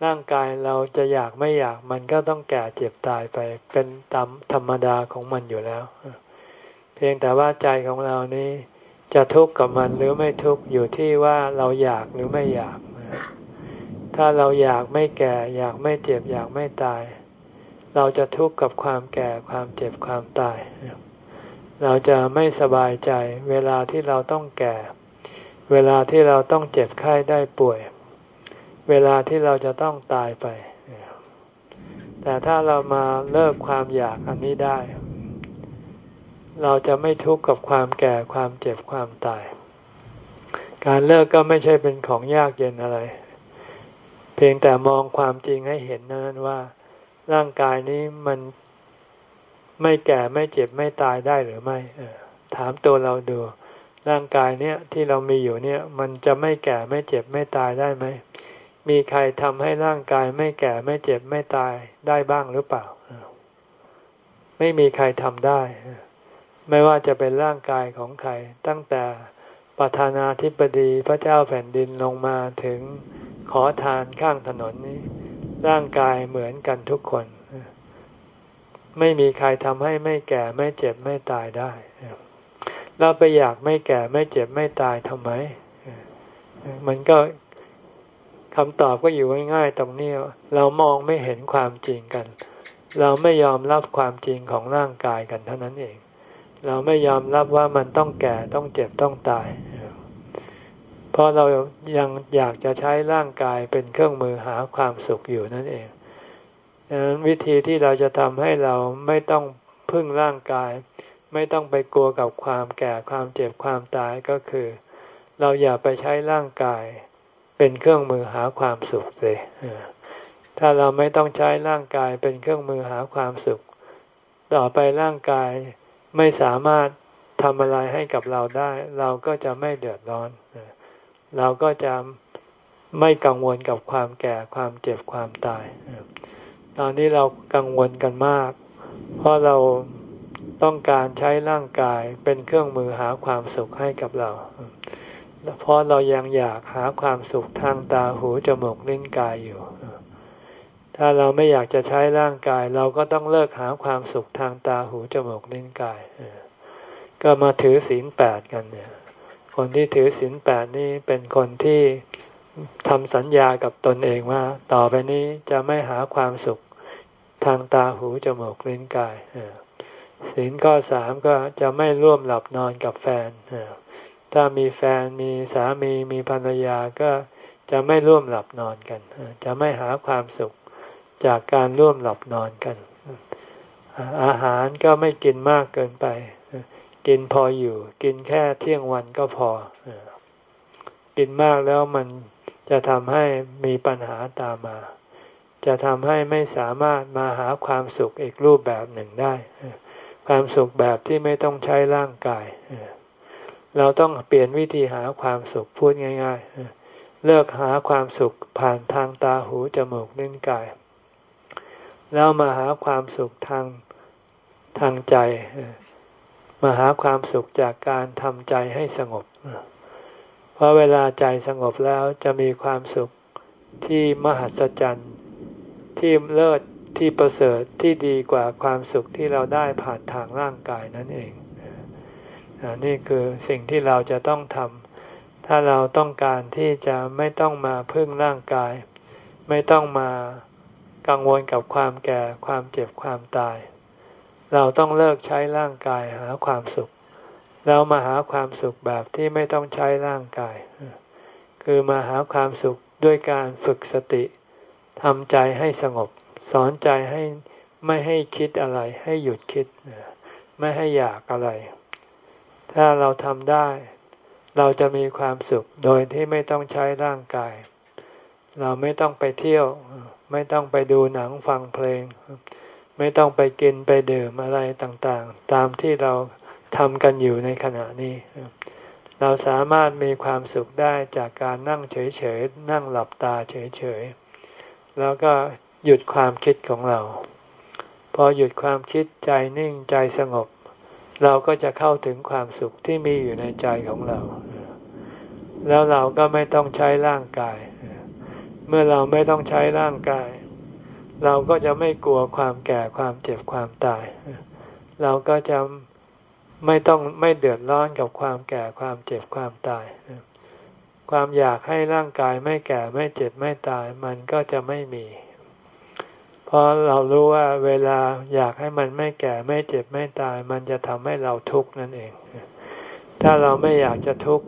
ร่างกายเราจะอยากไม่อยากมันก็ต้องแก่เจ็บตายไปเป็นตามธรรมดาของมันอยู่แล้ว เพียงแต่ว่าใจของเรานี้จะทุกข์กับมันหรือไม่ทุกข์อยู่ที่ว่าเราอยากหรือไม่อยาก ถ้าเราอยากไม่แก่ อยากไม่เจ็บอยากไม่ตาย เราจะทุกข์กับความแก่ความเจ็บความตาย เราจะไม่สบายใจ เวลาที่เราต้องแก่ เวลาที่เราต้องเจ็บไข้ได้ป่วย เวลาที่เราจะต้องตายไป แต่ถ้าเรามาเลิกความอยากอันนี้ได้ เราจะไม่ทุกข์กับความแก่ความเจ็บความตาย การเลิกก็ไม่ใช่เป็นของยากเย็นอะไร เพียงแต่มองความจริงให้เห็นนั้นว่าร่างกายนี้มัน ไม่แก่ไม่เจ็บไม่ตายได้หรือไม่ถามตัวเราดู ร่างกายเนี้ยที่เรามีอยู่เนี่ย มันจะไม่แก่ไม่เจ็บไม่ตายได้ไหมมีใครทำให้ร่างกายไม่แก่ไม่เจ็บไม่ตายได้บ้างหรือเปล่า ไม่มีใครทำได้ ไม่ว่าจะเป็นร่างกายของใคร ตั้งแต่ประธานาธิบดีพระเจ้าแผ่นดินลงมาถึงขอทานข้างถนนนี้ ร่างกายเหมือนกันทุกคน ไม่มีใครทำให้ไม่แก่ไม่เจ็บไม่ตายได้ เราไปอยากไม่แก่ไม่เจ็บไม่ตายทำไม มันก็คำตอบก็อยู่ง่ายๆตรงนี้ เรามองไม่เห็นความจริงกัน เราไม่ยอมรับความจริงของร่างกายกันเท่านั้นเอง เราไม่ยอมรับว่ามันต้องแก่ต้องเจ็บต้องตาย เพราะเรายังอยากจะใช้ร่างกายเป็นเครื่องมือหาความสุขอยู่นั่นเอง วิธีที่เราจะทำให้เราไม่ต้องพึ่งร่างกาย ไม่ต้องไปกลัวกับความแก่ความเจ็บความตายก็คือ เราอย่าไปใช้ร่างกาย เป็นเครื่องมือหาความสุขเลยถ้าเราไม่ต้องใช้ร่างกายเป็นเครื่องมือหาความสุข ต่อไปร่างกายไม่สามารถทำอะไรให้กับเราได้ เราก็จะไม่เดือดร้อน เราก็จะไม่กังวลกับความแก่ความเจ็บความตาย ตอนนี้เรากังวลกันมาก เพราะเราต้องการใช้ร่างกายเป็นเครื่องมือหาความสุขให้กับเรา เพราะเรายังอยากหาความสุขทางตาหูจมูกลิ้นกายอยู่ ถ้าเราไม่อยากจะใช้ร่างกาย เราก็ต้องเลิกหาความสุขทางตาหูจมูกลิ้นกาย ก็มาถือศีลแปดกันเนี่ย คนที่ถือศีลแปดนี่เป็นคนที่ทำสัญญากับตนเองว่า ต่อไปนี้จะไม่หาความสุข ทางตาหูจมูกลิ้นกายศีลข้อสามก็จะไม่ร่วมหลับนอนกับแฟนถ้ามีแฟนมีสามีมีภรรยาก็จะไม่ร่วมหลับนอนกัน จะไม่หาความสุขจากการร่วมหลับนอนกัน อาหารก็ไม่กินมากเกินไป กินพออยู่ กินแค่เที่ยงวันก็พอ กินมากแล้วมันจะทำให้มีปัญหาตามมา จะทำให้ไม่สามารถมาหาความสุขอีกรูปแบบหนึ่งได้ ความสุขแบบที่ไม่ต้องใช้ร่างกาย เราต้องเปลี่ยนวิธีหาความสุขพูดง่ายๆ เลิกหาความสุขผ่านทางตาหูจมูกลิ้นกาย แล้วมาหาความสุขทางทางใจ มาหาความสุขจากการทำใจให้สงบ เพราะเวลาใจสงบแล้วจะมีความสุขที่มหัศจรรย์ ที่เลิศที่ประเสริฐที่ดีกว่าความสุขที่เราได้ผ่านทางร่างกายนั่นเองนี่คือสิ่งที่เราจะต้องทำถ้าเราต้องการที่จะไม่ต้องมาพึ่งร่างกาย ไม่ต้องมากังวลกับความแก่ความเจ็บความตาย เราต้องเลิกใช้ร่างกายหาความสุข แล้วมาหาความสุขแบบที่ไม่ต้องใช้ร่างกาย คือมาหาความสุขด้วยการฝึกสติ ทำใจให้สงบ สอนใจให้ไม่ให้คิดอะไร ให้หยุดคิด ไม่ให้อยากอะไร ถ้าเราทำได้ เราจะมีความสุขโดยที่ไม่ต้องใช้ร่างกาย เราไม่ต้องไปเที่ยว ไม่ต้องไปดูหนังฟังเพลง ไม่ต้องไปกินไปดื่มอะไรต่างๆ ตามที่เราทำกันอยู่ในขณะนี้ เราสามารถมีความสุขได้จากการนั่งเฉยๆ นั่งหลับตาเฉยๆ แล้วก็หยุดความคิดของเรา พอหยุดความคิดใจนิ่งใจสงบ เราก็จะเข้าถึงความสุขที่มีอยู่ในใจของเรา แล้วเราก็ไม่ต้องใช้ร่างกาย เมื่อเราไม่ต้องใช้ร่างกาย เราก็จะไม่กลัวความแก่ความเจ็บความตาย เราก็จะไม่ต้องไม่เดือดร้อนกับความแก่ความเจ็บความตาย ความอยากให้ร่างกายไม่แก่ไม่เจ็บไม่ตายมันก็จะไม่มี เพราะเรารู้ว่าเวลาอยากให้มันไม่แก่ไม่เจ็บไม่ตาย มันจะทำให้เราทุกข์นั่นเอง ถ้าเราไม่อยากจะทุกข์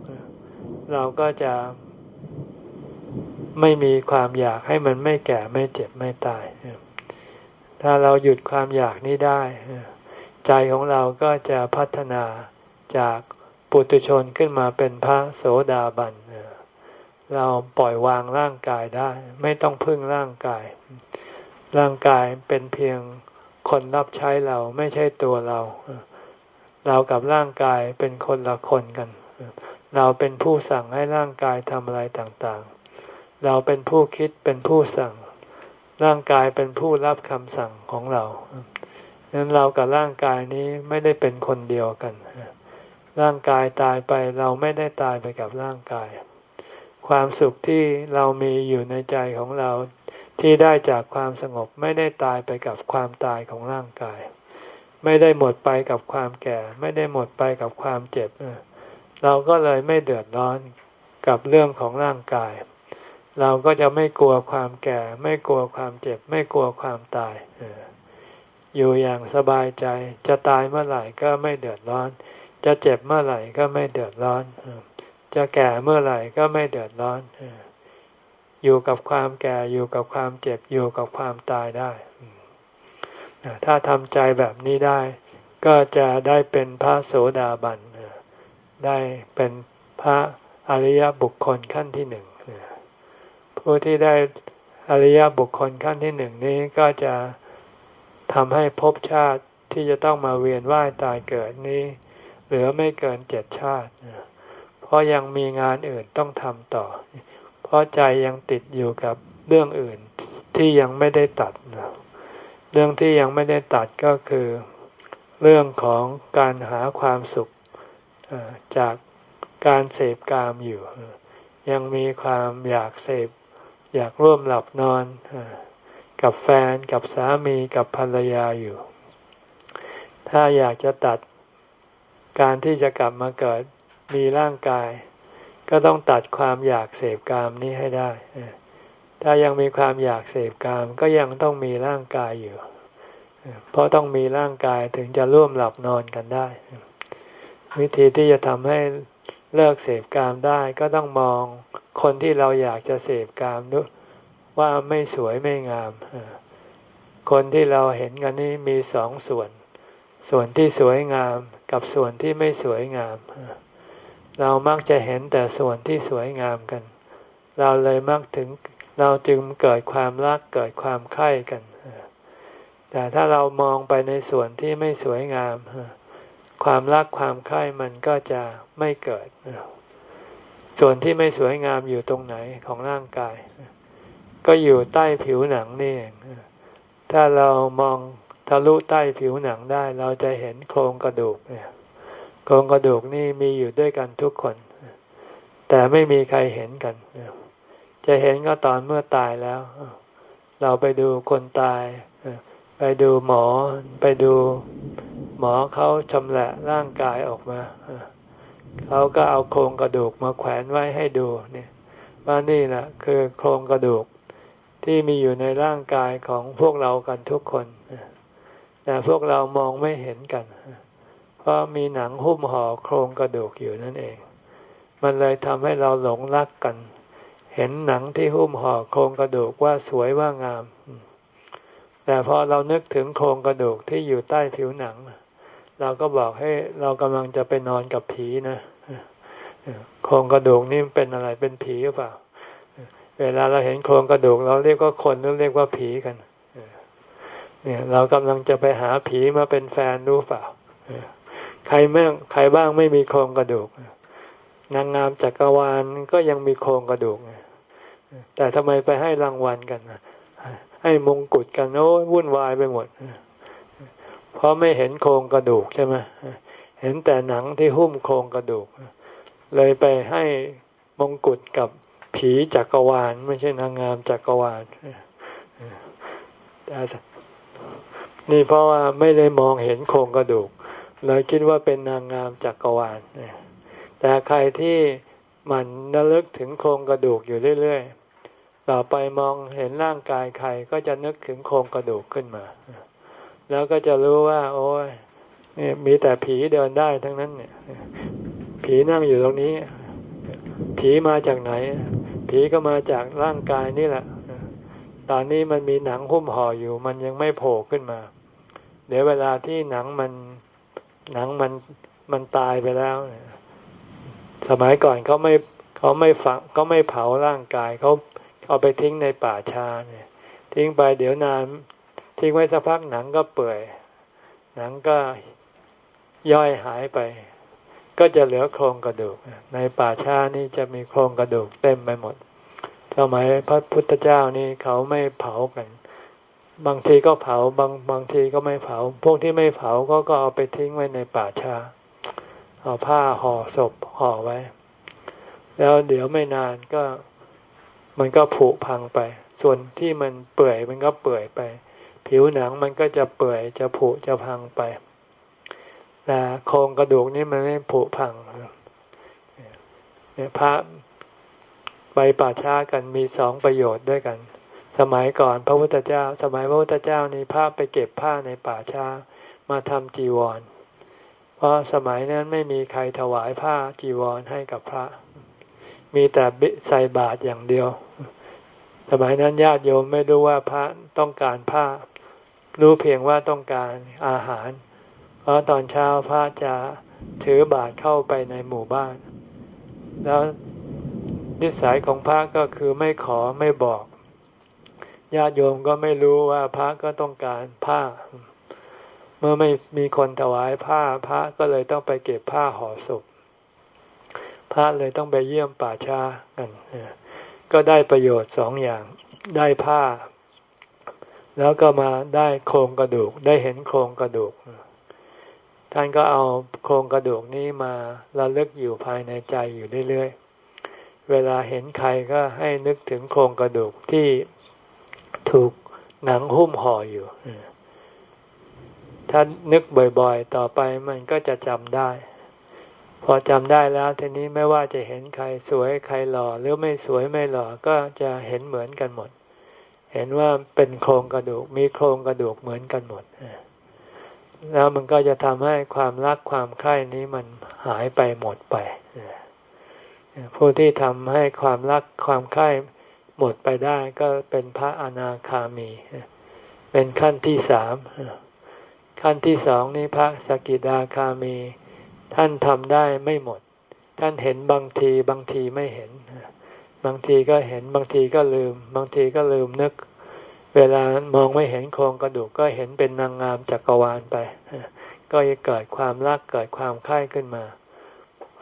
เราก็จะไม่มีความอยากให้มันไม่แก่ไม่เจ็บไม่ตาย ถ้าเราหยุดความอยากนี้ได้ ใจของเราก็จะพัฒนาจากปุถุชนขึ้นมาเป็นพระโสดาบัน เราปล่อยวางร่างกายได้ ไม่ต้องพึ่งร่างกาย ร่างกายเป็นเพียงคนรับใช้เราไม่ใช่ตัวเรา เรากับร่างกายเป็นคนละคนกัน เราเป็นผู้สั่งให้ร่างกายทำอะไรต่างๆ เราเป็นผู้คิดเป็นผู้สั่ง ร่างกายเป็นผู้รับคำสั่งของเราดังนั้นเรากับร่างกายนี้ไม่ได้เป็นคนเดียวกัน ร่างกายตายไปเราไม่ได้ตายไปกับร่างกาย ความสุขที่เรามีอยู่ในใจของเราที่ได้จากความสงบไม่ได้ตายไปกับความตายของร่างกาย ไม่ได้หมดไปกับความแก่ ไม่ได้หมดไปกับความเจ็บ เราก็เลยไม่เดือดร้อนกับเรื่องของร่างกาย เราก็จะไม่กลัวความแก่ ไม่กลัวความเจ็บ ไม่กลัวความตายอยู่อย่างสบายใจจะตายเมื่อไหร่ก็ไม่เดือดร้อน จะเจ็บเมื่อไหร่ก็ไม่เดือดร้อน จะแก่เมื่อไหร่ก็ไม่เดือดร้อน อยู่กับความแก่อยู่กับความเจ็บอยู่กับความตายได้ ถ้าทำใจแบบนี้ได้ ก็จะได้เป็นพระโสดาบันได้เป็นพระอริยบุคคลขั้นที่หนึ่งผู้ที่ได้อริยบุคคลขั้นที่หนึ่งนี้ก็จะทำให้ภพชาติที่จะต้องมาเวียนว่ายตายเกิดนี้ เหลือไม่เกินเจ็ดชาติ เพราะยังมีงานอื่นต้องทำต่อ เพราะใจยังติดอยู่กับเรื่องอื่นที่ยังไม่ได้ตัด เรื่องที่ยังไม่ได้ตัดก็คือเรื่องของการหาความสุขจากการเสพกามอยู่ ยังมีความอยากเสพ อยากร่วมหลับนอน กับแฟนกับสามีกับภรรยาอยู่ ถ้าอยากจะตัดการที่จะกลับมาเกิด มีร่างกาย ก็ต้องตัดความอยากเสพกามนี้ให้ได้ ถ้ายังมีความอยากเสพกามก็ยังต้องมีร่างกายอยู่ เพราะต้องมีร่างกายถึงจะร่วมหลับนอนกันได้ วิธีที่จะทำให้เลิกเสพกามได้ก็ต้องมองคนที่เราอยากจะเสพกามด้วยว่าไม่สวยไม่งาม คนที่เราเห็นกันนี้มีสองส่วน ส่วนที่สวยงามกับส่วนที่ไม่สวยงาม เรามักจะเห็นแต่ส่วนที่สวยงามกัน เราเลยมักถึงเราจึงเกิดความรักเกิดความใคร่กัน แต่ถ้าเรามองไปในส่วนที่ไม่สวยงาม ความรักความใคร่มันก็จะไม่เกิด ส่วนที่ไม่สวยงามอยู่ตรงไหนของร่างกาย ก็อยู่ใต้ผิวหนังนี่เองถ้าเรามองทะลุใต้ผิวหนังได้ เราจะเห็นโครงกระดูกเนี่ย ครงกระดูกนี่มีอยู่ด้วยกันทุกคน แต่ไม่มีใครเห็นกัน จะเห็นก็ตอนเมื่อตายแล้ว เราไปดูคนตาย ไปดูหมอ ไปดูหมอเขาชำแหละร่างกายออกมาเขาก็เอาโครงกระดูกมาแขวนไว้ให้ดูเนี่ยว่านี่แหละคือโครงกระดูกที่มีอยู่ในร่างกายของพวกเรากันทุกคนแต่พวกเรามองไม่เห็นกันเราะมีหนังหุ้มห่อโครงกระดูกอยู่นั่นเอง มันเลยทำให้เราหลงรักกัน เห็นหนังที่หุ้มห่อโครงกระดูกว่าสวยว่างาม แต่พอเรานึกถึงโครงกระดูกที่อยู่ใต้ผิวหนัง เราก็บอกให้เรากำลังจะไปนอนกับผีนะโครงกระดูกนี่เป็นอะไรเป็นผีหรือเปล่า เวลาเราเห็นโครงกระดูก เราเรียกว่าคนหรือเรียกว่าผีกันเนี่ยเรากำลังจะไปหาผีมาเป็นแฟนรู้เปล่า ใครแม่งใครบ้างไม่มีโครงกระดูก นางงามจักรวาลก็ยังมีโครงกระดูก แต่ทำไมไปให้รางวัลกันให้มงกุฎกันโอ้ยวุ่นวายไปหมด เพราะไม่เห็นโครงกระดูกใช่ไหมเห็นแต่หนังที่หุ้มโครงกระดูก เลยไปให้มงกุฎกับผีจักรวาล ไม่ใช่นางงามจักรวาลนี่เพราะว่าไม่ได้มองเห็นโครงกระดูก เลยคิดว่าเป็นนางงามจักรวาลแต่ใครที่มันระลึกถึงโครงกระดูกอยู่เรื่อยๆ ต่อไปมองเห็นร่างกายใครก็จะนึกถึงโครงกระดูกขึ้นมา แล้วก็จะรู้ว่า โอ้ยมีแต่ผีเดินได้ทั้งนั้นเนี่ย ผีนั่งอยู่ตรงนี้ ผีมาจากไหน ผีก็มาจากร่างกายนี่แหละ ตอนนี้มันมีหนังหุ้มห่ออยู่ มันยังไม่โผล่ขึ้นมา เดี๋ยวเวลาที่หนังมัน หนังมันมันตายไปแล้ว สมัยก่อนเขาไม่เขาไม่ฝังเขาไม่เผาร่างกายเขาเอาไปทิ้งในป่าชาเนี่ย ทิ้งไปเดี๋ยวนานทิ้งไว้สักพักหนังก็เปื่อย หนังก็ย่อยหายไป ก็จะเหลือโครงกระดูก ในป่าช้านี่จะมีโครงกระดูกเต็มไปหมด สมัยพระพุทธเจ้านี่เขาไม่เผากัน บางทีก็เผาบางบางทีก็ไม่เผา พวกที่ไม่เผาก็ก็เอาไปทิ้งไว้ในป่าช้าเอาผ้าห่อศพห่อไว้ แล้วเดี๋ยวไม่นานก็มันก็ผุพังไป ส่วนที่มันเปื่อยมันก็เปื่อยไป ผิวหนังมันก็จะเปื่อยจะผุจะพังไปแต่โครงกระดูกนี่มันไม่ผุพังเนี่ยพระไปป่าช้ากันมีสองประโยชน์ด้วยกัน สมัยก่อนพระพุทธเจ้า สมัยพระพุทธเจ้านี่พระไปเก็บผ้าในป่าช้ามาทำจีวร เพราะสมัยนั้นไม่มีใครถวายผ้าจีวรให้กับพระ มีแต่ใส่บาตรอย่างเดียว สมัยนั้นญาติโยมไม่รู้ว่าพระต้องการผ้า รู้เพียงว่าต้องการอาหาร เพราะตอนเช้าพระจะถือบาตรเข้าไปในหมู่บ้าน แล้วนิสัยของพระก็คือไม่ขอไม่บอก ญาติโยมก็ไม่รู้ว่าพระก็ต้องการผ้า เมื่อไม่มีคนถวายผ้าพระก็เลยต้องไปเก็บผ้าห่อศพพระเลยต้องไปเยี่ยมป่าช้ากันก็ได้ประโยชน์สองอย่างได้ผ้า แล้วก็มาได้โครงกระดูก ได้เห็นโครงกระดูก ท่านก็เอาโครงกระดูกนี้มาระลึกอยู่ภายในใจอยู่เรื่อยๆเวลาเห็นใครก็ให้นึกถึงโครงกระดูกที่ ถูกหนังหุ้มห่ออยู่ ถ้านึกบ่อยๆ ต่อไปมันก็จะจำได้ พอจำได้แล้วทีนี้ไม่ว่าจะเห็นใครสวยใครหล่อ หรือไม่สวยไม่หล่อก็จะเห็นเหมือนกันหมด เห็นว่าเป็นโครงกระดูก มีโครงกระดูกเหมือนกันหมดแล้วมันก็จะทำให้ความรักความใคร่นี้มันหายไปหมดไปผู้ที่ทำให้ความรักความใคร่ หมดไปได้ก็เป็นพระอนาคามี เป็นขั้นที่สามขั้นที่สองนี้พระสกิดาคามี ท่านทำได้ไม่หมด ท่านเห็นบางทีบางทีไม่เห็น บางทีก็เห็นบางทีก็ลืม บางทีก็ลืมนึก เวลามองไม่เห็นโครงกระดูกก็เห็นเป็นนางงามจักรวาลไป ก็จะเกิดความรักเกิดความค่ายขึ้นมา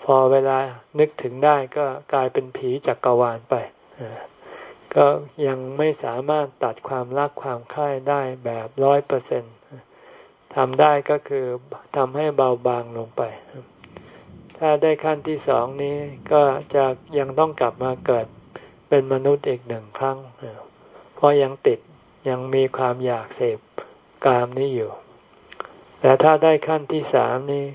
พอเวลานึกถึงได้ก็กลายเป็นผีจักรวาลไป ก็ยังไม่สามารถตัดความรักความค่ายได้แบบร้อยเปอร์เซ็นต์ทำได้ก็คือทำให้เบาบางลงไป ถ้าได้ขั้นที่สองนี้ก็จะยังต้องกลับมาเกิดเป็นมนุษย์อีกหนึ่งครั้ง เพราะยังติดยังมีความอยากเสพกามนี้อยู่ แต่ถ้าได้ขั้นที่สามนี้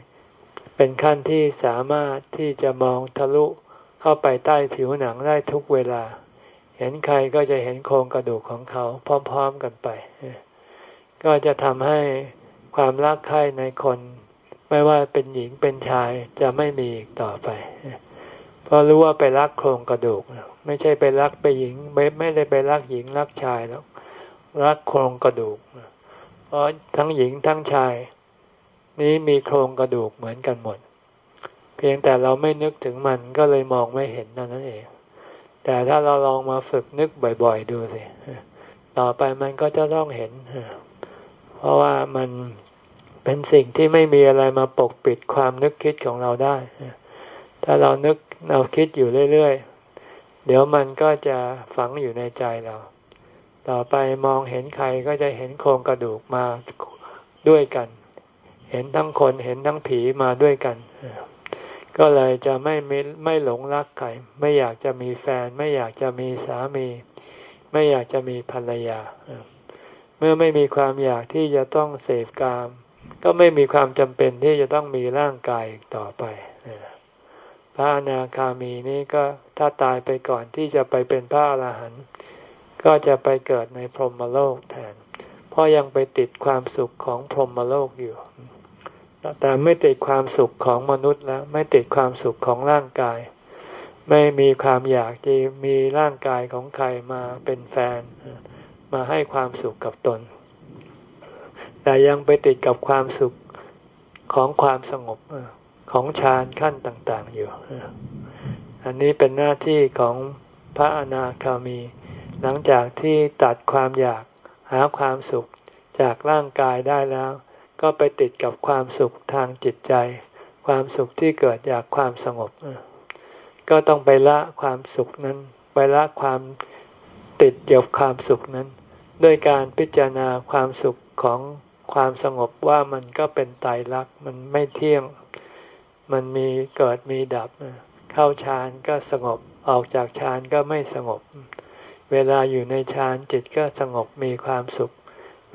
เป็นขั้นที่สามารถที่จะมองทะลุเข้าไปใต้ผิวหนังได้ทุกเวลา เห็นใครก็จะเห็นโครงกระดูกของเขาพร้อมๆกันไป ก็จะทำให้ความรักใคร่ในคน ไม่ว่าเป็นหญิงเป็นชายจะไม่มีอีกต่อไป เพราะรู้ว่าไปรักโครงกระดูก ไม่ใช่ไปรักไปหญิงไม่ไม่ได้ไปรักหญิงรักชายแล้วรักโครงกระดูก เพราะทั้งหญิงทั้งชาย นี้มีโครงกระดูกเหมือนกันหมด เพียงแต่เราไม่นึกถึงมันก็เลยมองไม่เห็นนั่นเอง แต่ถ้าเราลองมาฝึกนึกบ่อย ๆ ดูสิ ต่อไปมันก็จะต้องเห็น เพราะว่ามันเป็นสิ่งที่ไม่มีอะไรมาปกปิดความนึกคิดของเราได้ ถ้าเรานึกเราคิดอยู่เรื่อยๆ เดี๋ยวมันก็จะฝังอยู่ในใจเรา ต่อไปมองเห็นใครก็จะเห็นโครงกระดูกมาด้วยกัน เห็นทั้งคนเห็นทั้งผีมาด้วยกัน ก็เลยจะไม่ไม่หลงรักใครไม่อยากจะมีแฟน ไม่อยากจะมีสามี ไม่อยากจะมีภรรยา เมื่อไม่มีความอยากที่จะต้องเสพกาม ก็ไม่มีความจำเป็นที่จะต้องมีร่างกายต่อไปพระอนาคามีนี้ก็ถ้าตายไปก่อนที่จะไปเป็นพระอรหันต์ก็จะไปเกิดในพรหมโลกแทน เพราะยังไปติดความสุขของพรหมโลกอยู่ แต่ไม่ติดความสุขของมนุษย์แล้ว ไม่ติดความสุขของร่างกาย ไม่มีความอยากจะมีร่างกายของใครมาเป็นแฟน มาให้ความสุขกับตน แต่ยังไปติดกับความสุขของความสงบของฌานขั้นต่างๆอยู่ อันนี้เป็นหน้าที่ของพระอนาคามี หลังจากที่ตัดความอยากหาความสุขจากร่างกายได้แล้ว ก็ไปติดกับความสุขทางจิตใจ ความสุขที่เกิดจากความสงบ ก็ต้องไปละความสุขนั้น ไปละความติดเกี่ยวกับความสุขนั้น ด้วยการพิจารณาความสุขของความสงบว่ามันก็เป็นไตรลักษณ์มันไม่เที่ยง มันมีเกิดมีดับ เข้าฌานก็สงบออกจากฌานก็ไม่สงบ เวลาอยู่ในฌานจิตก็สงบมีความสุข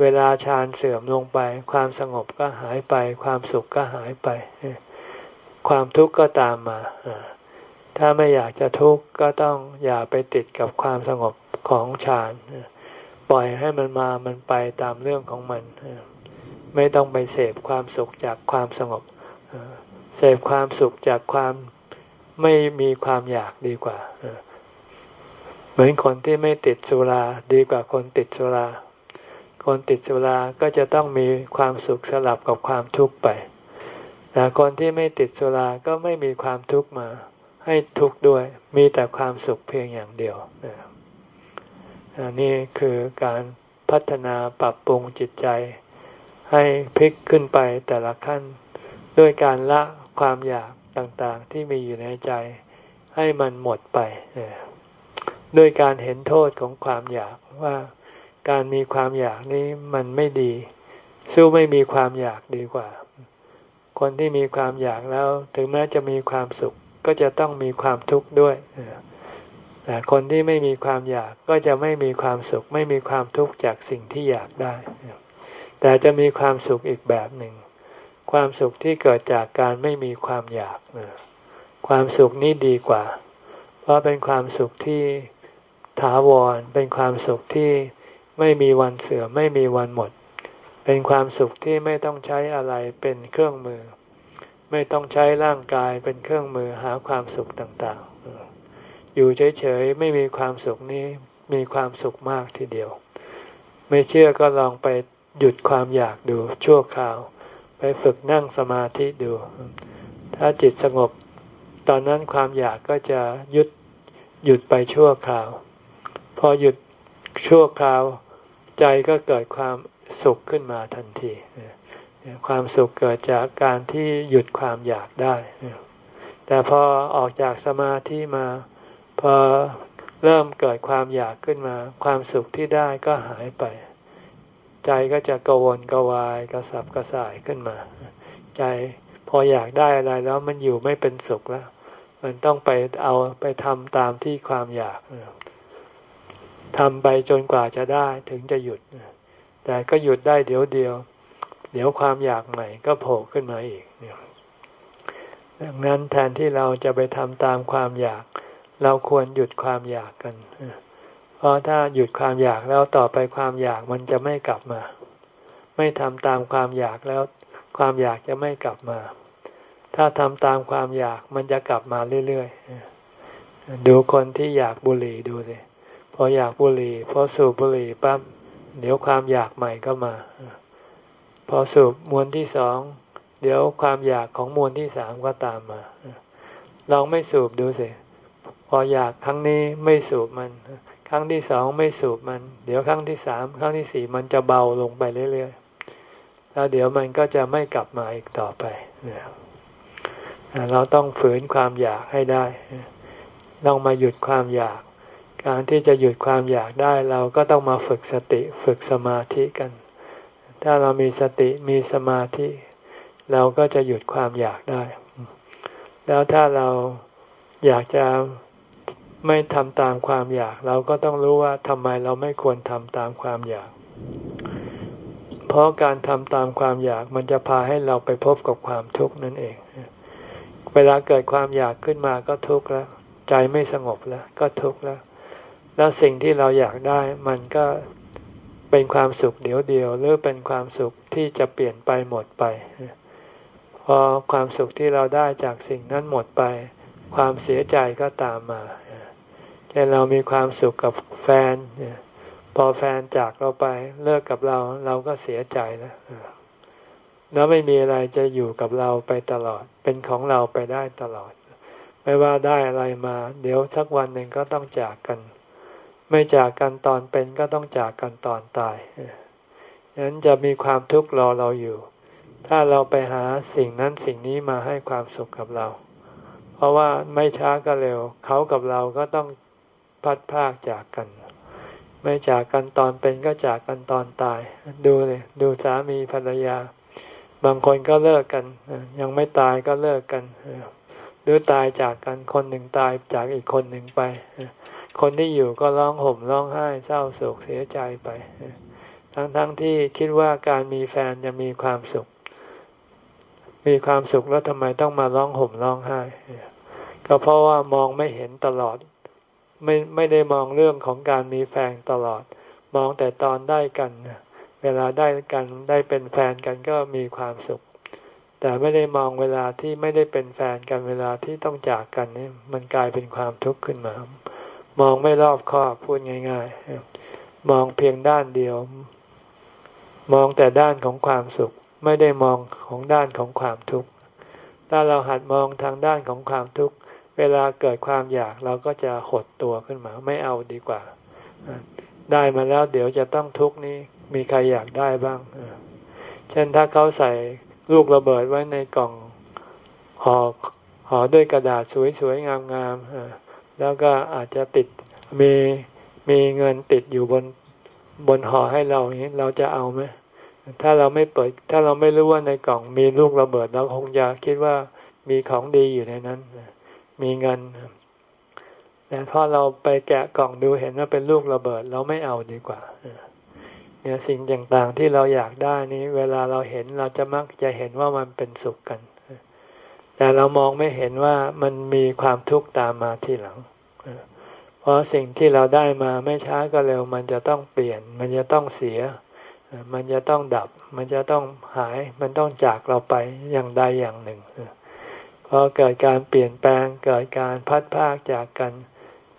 เวลาฌานเสื่อมลงไป ความสงบก็หายไป ความสุขก็หายไป ความทุกข์ก็ตามมา ถ้าไม่อยากจะทุกข์ก็ต้องอย่าไปติดกับความสงบของฌานปล่อยให้มันมามันไปตามเรื่องของมัน ไม่ต้องไปเสพความสุขจากความสงบเสพความสุขจากความไม่มีความอยากดีกว่า เหมือนคนที่ไม่ติดสุราดีกว่าคนติดสุรา คนติดสุราก็จะต้องมีความสุขสลับกับความทุกข์ไป แต่คนที่ไม่ติดสุราก็ไม่มีความทุกข์มาให้ทุกข์ด้วย มีแต่ความสุขเพียงอย่างเดียวนี่คือการพัฒนาปรับปรุงจิตใจ ให้พลิกขึ้นไปแต่ละขั้น ด้วยการละความอยากต่างๆที่มีอยู่ในใจ ให้มันหมดไปด้วยการเห็นโทษของความอยากว่า การมีความอยากนี้มันไม่ดี สู้ไม่มีความอยากดีกว่า คนที่มีความอยากแล้ว ถึงแม้จะมีความสุขก็จะต้องมีความทุกข์ด้วยแต่คนที่ไม่มีความอยากก็จะไม่มีความสุข ไม่มีความทุกข์จากสิ่งที่อยากได้ แต่จะมีความสุขอีกแบบหนึ่ง ความสุขที่เกิดจากการไม่มีความอยาก ความสุขนี้ดีกว่า เพราะเป็นความสุขที่ถาวร เป็นความสุขที่ ไม่มีวันเสื่อมไม่มีวันหมด เป็นความสุขที่ไม่ต้องใช้อะไรเป็นเครื่องมือ ไม่ต้องใช้ร่างกายเป็นเครื่องมือหาความสุขต่างๆ อยู่เฉยๆไม่มีความสุขนี้มีความสุขมากทีเดียว ไม่เชื่อก็ลองไปหยุดความอยากดูชั่วคราว ไปฝึกนั่งสมาธิดู ถ้าจิตสงบ ตอนนั้นความอยากก็จะยุดหยุดไปชั่วคราว พอหยุดชั่วคราว ใจก็เกิดความสุขขึ้นมาทันที ความสุขเกิดจากการที่หยุดความอยากได้ แต่พอออกจากสมาธิมา พอเริ่มเกิดความอยากขึ้นมา ความสุขที่ได้ก็หายไป ใจก็จะกวนกวายกระสับกระส่ายขึ้นมา ใจพออยากได้อะไรแล้วมันอยู่ไม่เป็นสุขแล้ว มันต้องไปเอาไปทำตามที่ความอยาก ทำไปจนกว่าจะได้ถึงจะหยุด แต่ก็หยุดได้เดี๋ยวเดียว เดี๋ยวความอยากใหม่ก็โผล่ขึ้นมาอีกดังนั้นแทนที่เราจะไปทำตามความอยาก เราควรหยุดความอยากกัน เพราะถ้าหยุดความอยากแล้วต่อไปความอยากมันจะไม่กลับมา ไม่ทำตามความอยากแล้ว ความอยากจะไม่กลับมา ถ้าทำตามความอยากมันจะกลับมาเรื่อยๆดูคนที่อยากบุหรี่ดูสิ พออยากบุหรี่พอสูบบุหรี่ปั๊บเดี๋ยวความอยากใหม่ก็มา พอสูบมวนที่สองเดี๋ยวความอยากของมวนที่สามก็ตามมาลองไม่สูบดูสิพออยากครั้งนี้ไม่สูบมัน ครั้งที่สองไม่สูบมัน เดี๋ยวครั้งที่สามครั้งที่สี่มันจะเบาลงไปเรื่อยๆแล้วเดี๋ยวมันก็จะไม่กลับมาอีกต่อไปเราต้องฝืนความอยากให้ได้ ต้องมาหยุดความอยาก การที่จะหยุดความอยากได้เราก็ต้องมาฝึกสติฝึกสมาธิกัน ถ้าเรามีสติมีสมาธิ เราก็จะหยุดความอยากได้ แล้วถ้าเราอยากจะไม่ทำตามความอยาก เราก็ต้องรู้ว่าทำไมเราไม่ควรทำตามความอยาก เพราะการทำตามความอยากมันจะพาให้เราไปพบกับความทุกข์นั่นเอง เวลาเกิดความอยากขึ้นมาก็ทุกข์แล้ว ใจไม่สงบแล้ว ก็ทุกข์แล้ว แล้วสิ่งที่เราอยากได้มันก็เป็นความสุขเดียวเดียว หรือเป็นความสุขที่จะเปลี่ยนไปหมดไป พอความสุขที่เราได้จากสิ่งนั้นหมดไป ความเสียใจก็ตามมาเช่นเรามีความสุขกับแฟน พอแฟนจากเราไปเลิกกับเราเราก็เสียใจแล้วแล้วไม่มีอะไรจะอยู่กับเราไปตลอด เป็นของเราไปได้ตลอด ไม่ว่าได้อะไรมา เดี๋ยวสักวันหนึ่งก็ต้องจากกัน ไม่จากกันตอนเป็นก็ต้องจากกันตอนตายฉะนั้นจะมีความทุกข์รอเราอยู่ ถ้าเราไปหาสิ่งนั้นสิ่งนี้มาให้ความสุขกับเรา เพราะว่าไม่ช้าก็เร็ว เขากับเราก็ต้องพัดพากจากกัน ไม่จากกันตอนเป็นก็จากกันตอนตาย ดูเลยดูสามีภรรยา บางคนก็เลิกกัน ยังไม่ตายก็เลิกกันหรือตายจากกันคนหนึ่งตายจากอีกคนหนึ่งไป คนที่อยู่ก็ร้องห่มร้องไห้เศร้าโศกเสียใจไป ทั้งๆทที่คิดว่าการมีแฟนจะมีความสุข มีความสุขแล้วทำไมต้องมาร้องห่มร้องไห้ ก็เพราะว่ามองไม่เห็นตลอด ไม่ไม่ได้มองเรื่องของการมีแฟนตลอด มองแต่ตอนได้กันเวลาได้กันได้เป็นแฟนกันก็มีความสุข แต่ไม่ได้มองเวลาที่ไม่ได้เป็นแฟนกันเวลาที่ต้องจากกันนี่มันกลายเป็นความทุกข์ขึ้นมา มองไม่รอบคอบพูดง่ายๆ มองเพียงด้านเดียว มองแต่ด้านของความสุข ไม่ได้มองของด้านของความทุกข์ถ้าเราหัดมองทางด้านของความทุกข์เวลาเกิดความอยากเราก็จะหดตัวขึ้นมา ไม่เอาดีกว่า ได้มาแล้วเดี๋ยวจะต้องทุกข์นี้มีใครอยากได้บ้าง เช่นถ้าเขาใส่ลูกระเบิดไว้ในกล่องห่อห่อด้วยกระดาษสวยๆงามๆ แล้วก็อาจจะติดมีมีเงินติดอยู่บนบนห่อให้เราอย่างนี้เราจะเอาไหมถ้าเราไม่เปิด ถ้าเราไม่รู้ว่าในกล่องมีลูกระเบิดเราคงจะคิดว่ามีของดีอยู่ในนั้น มีเงินแต่พอเราไปแกะกล่องดูเห็นว่าเป็นลูกระเบิด เราไม่เอาดีกว่าเนี่ยสิ่งต่างๆที่เราอยากได้นี้ เวลาเราเห็นเราจะมักจะเห็นว่ามันเป็นสุขกัน แต่เรามองไม่เห็นว่ามันมีความทุกข์ตามมาทีหลัง เพราะสิ่งที่เราได้มาไม่ช้าก็เร็ว มันจะต้องเปลี่ยน มันจะต้องเสีย มันจะต้องดับ มันจะต้องหาย มันต้องจากเราไปอย่างใดอย่างหนึ่งพอเกิดการเปลี่ยนแปลง เกิดการพัดพากจากกัน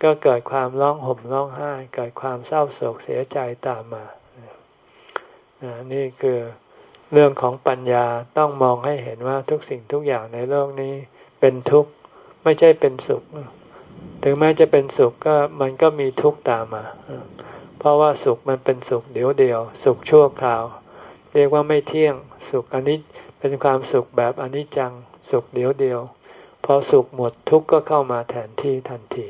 ก็เกิดความร้องห่มร้องไห้ เกิดความเศร้าโศกเสียใจตามมา นี่คือ เรื่องของปัญญาต้องมองให้เห็นว่าทุกสิ่งทุกอย่างในโลกนี้เป็นทุกข์ไม่ใช่เป็นสุข ถึงแม้จะเป็นสุขก็มันก็มีทุกข์ตามมา เพราะว่าสุขมันเป็นสุขเดียวเดียว สุขชั่วคราว เรียกว่าไม่เที่ยงสุขอันนี้เป็นความสุขแบบอนิจจังสุขเดียวเดียวพอสุขหมดทุกข์ก็เข้ามาแทนที่ทันที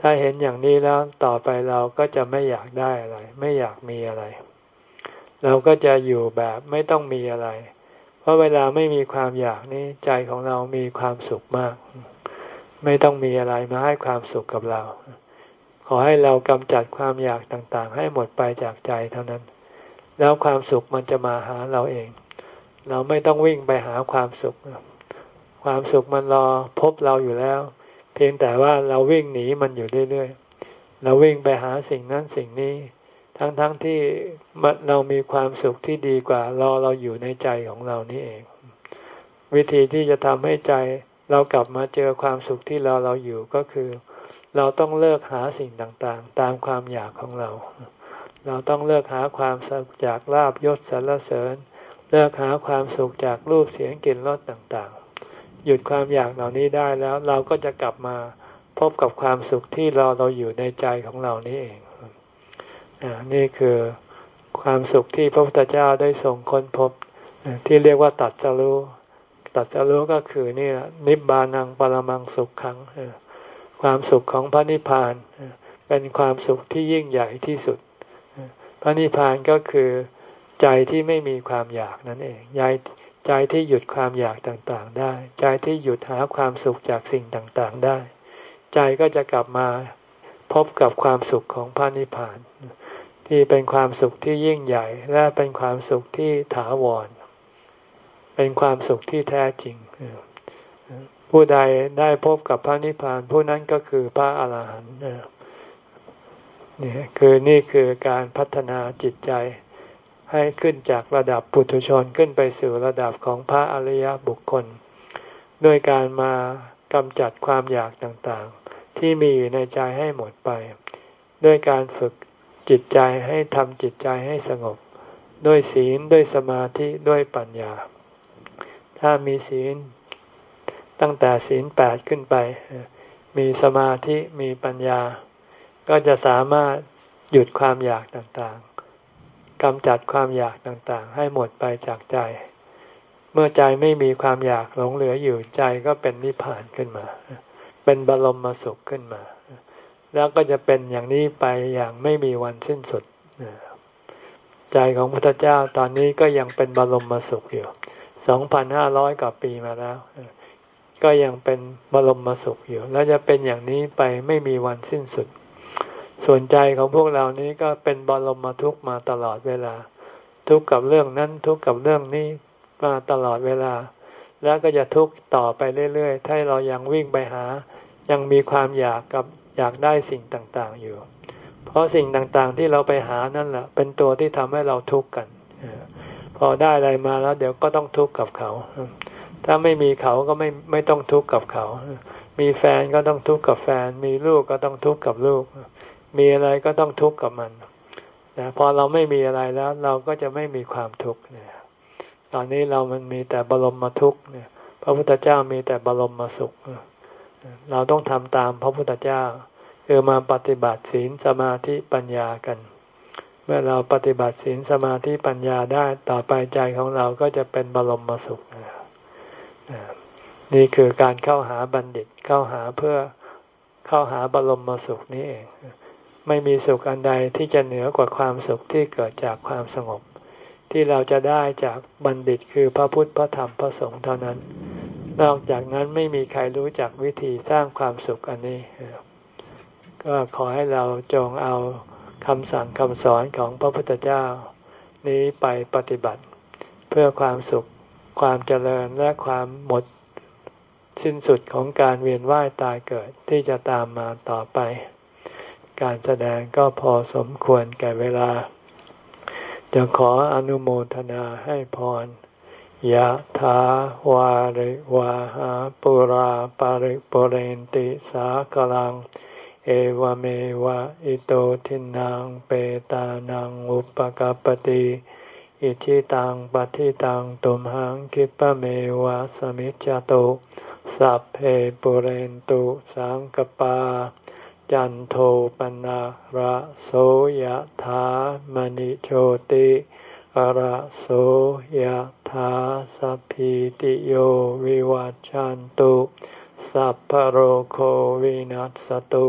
ถ้าเห็นอย่างนี้แล้วต่อไปเราก็จะไม่อยากได้อะไร ไม่อยากมีอะไร เราก็จะอยู่แบบไม่ต้องมีอะไร เพราะเวลาไม่มีความอยากนี้ใจของเรามีความสุขมาก ไม่ต้องมีอะไรมาให้ความสุขกับเรา ขอให้เรากำจัดความอยากต่างๆ ให้หมดไปจากใจเท่านั้น แล้วความสุขมันจะมาหาเราเอง เราไม่ต้องวิ่งไปหาความสุข ความสุขมันรอพบเราอยู่แล้ว เพียงแต่ว่าเราวิ่งหนีมันอยู่เรื่อยๆเราวิ่งไปหาสิ่งนั้นสิ่งนี้ ทั้งๆทที่เรามีความสุขที่ดีกว่ารอเราอยู่ในใจของเรานี่เอง วิธีที่จะทำให้ใจเรากลับมาเจอความสุขที่เราเราอยู่ก็คือ เราต้องเลิกหาสิ่งต่างๆ ตามความอยากของเรา เราต้องเลิกหาความสุขจากลาบยศสรรเสริญ เลิกหาความสุขจากรูปเสียงกลิ่นรสต่างๆ หยุดความอยากเหล่านี้ได้แล้วเราก็จะกลับมาพบกับความสุขที่เราเราอยู่ในใจของเรานี่เอง นี่คือความสุขที่พระพุทธเจ้าได้ส่งค้นพบที่เรียกว่าตัดสรู้ตัดสรู้ก็คือนี่แหละนิบานังปรมังสุขขังความสุขของพระนิพพานเป็นความสุขที่ยิ่งใหญ่ที่สุด พระนิพพานก็คือใจที่ไม่มีความอยากนั่นเองใจใจที่หยุดความอยากต่างๆได้ ใจที่หยุดหาความสุขจากสิ่งต่างๆได้ ใจก็จะกลับมาพบกับความสุขของพระนิพพาน ที่เป็นความสุขที่ยิ่งใหญ่และเป็นความสุขที่ถาวร เป็นความสุขที่แท้จริง ผู้ใดได้พบกับพระนิพพานผู้นั้นก็คือพระอาหารหันต์นี่คือนี่คือการพัฒนาจิตใจให้ขึ้นจากระดับปุถุชนขึ้นไปสู่ระดับของพระอริยบุคคล ด้วยการมากำจัดความอยากต่างๆ ที่มีอยู่ในใจให้หมดไป ด้วยการฝึก จิตใจให้ทำจิตใจให้สงบ ด้วยศีลด้วยสมาธิด้วยปัญญา ถ้ามีศีล ตั้งแต่ศีลแปดขึ้นไป มีสมาธิมีปัญญา ก็จะสามารถหยุดความอยากต่างๆกำจัดความอยากต่างๆ ให้หมดไปจากใจ เมื่อใจไม่มีความอยากหลงเหลืออยู่ใจก็เป็นนิพพานขึ้นมา เป็นบรมมสุขขึ้นมา แล้วก็จะเป็นอย่างนี้ไปอย่างไม่มีวันสิ้นสุด ใจของพระพุทธเจ้าตอนนี้ก็ยังเป็นบรมมสุขอยู่สองพันห้าร้อยกว่าปีมาแล้ว ก็ยังเป็นบรมมสุขอยู่ แล้วจะเป็นอย่างนี้ไปไม่มีวันสิ้นสุด ส่วนใจของพวกเรานี้ก็เป็นบรมมทุกมาตลอดเวลา ทุกกับเรื่องนั้นทุกกับเรื่องนี้มาตลอดเวลา แล้วก็จะทุกข์ต่อไปเรื่อยๆ ถ้าเรายังวิ่งไปหา ยังมีความอยากกับ อยากได้สิ่งต่างๆอยู่ เพราะสิ่งต่างๆที่เราไปหานั่นแหละเป็นตัวที่ทำให้เราทุกข์กันพอได้อะไรมาแล้ว เดี๋ยวก็ต้องทุกข์กับเขา ถ้าไม่มีเขาก็ไม่ไม่ต้องทุกข์กับเขา มีแฟนก็ต้องทุกข์กับแฟน มีลูกก็ต้องทุกข์กับลูก มีอะไรก็ต้องทุกข์กับมันแต่พอเราไม่มีอะไรแล้ว เราก็จะไม่มีความทุกข์เนี่ยตอนนี้เรามันมีแต่บรมมาทุกข์เนี่ย พระพุทธเจ้ามีแต่บรมมาสุข เราต้องทำตามพระพุทธเจ้า คือมาปฏิบัติศีลสมาธิปัญญากัน เมื่อเราปฏิบัติศีลสมาธิปัญญาได้ต่อไปใจของเราก็จะเป็นบรมมสุขนี่คือการเข้าหาบัณฑิตเข้าหาเพื่อเข้าหาบรมมสุขนี้เอง ไม่มีสุขอันใดที่จะเหนือกว่าความสุขที่เกิดจากความสงบ ที่เราจะได้จากบัณฑิตคือพระพุทธพระธรรมพระสงฆ์เท่านั้น นอกจากนั้นไม่มีใครรู้จักวิธีสร้างความสุขอันนี้ ก็ขอให้เราจงเอาคำสั่งคำสอนของพระพุทธเจ้า นี้ไปปฏิบัติ เพื่อความสุขความเจริญและความหมดสิ้นสุดของการเวียนว่ายตายเกิดที่จะตามมาต่อไป การแสดงก็พอสมควรแก่เวลา จะขออนุโมทนาให้พรยะถาวาริวาหาปุราปาริปุเรนติสากลัง เอวเมวะอิโตทินังเปตานังอุปกปติอิชิตังปฏิตังตุมหังคิปะเมวะสมิจจโตสัพเพปุเรนตุสังกปา จันโทปนะระโสยถามณิโชติระโสยถาสัพพิติโยวิวัจจันตุสัพพโรโควินัสตุ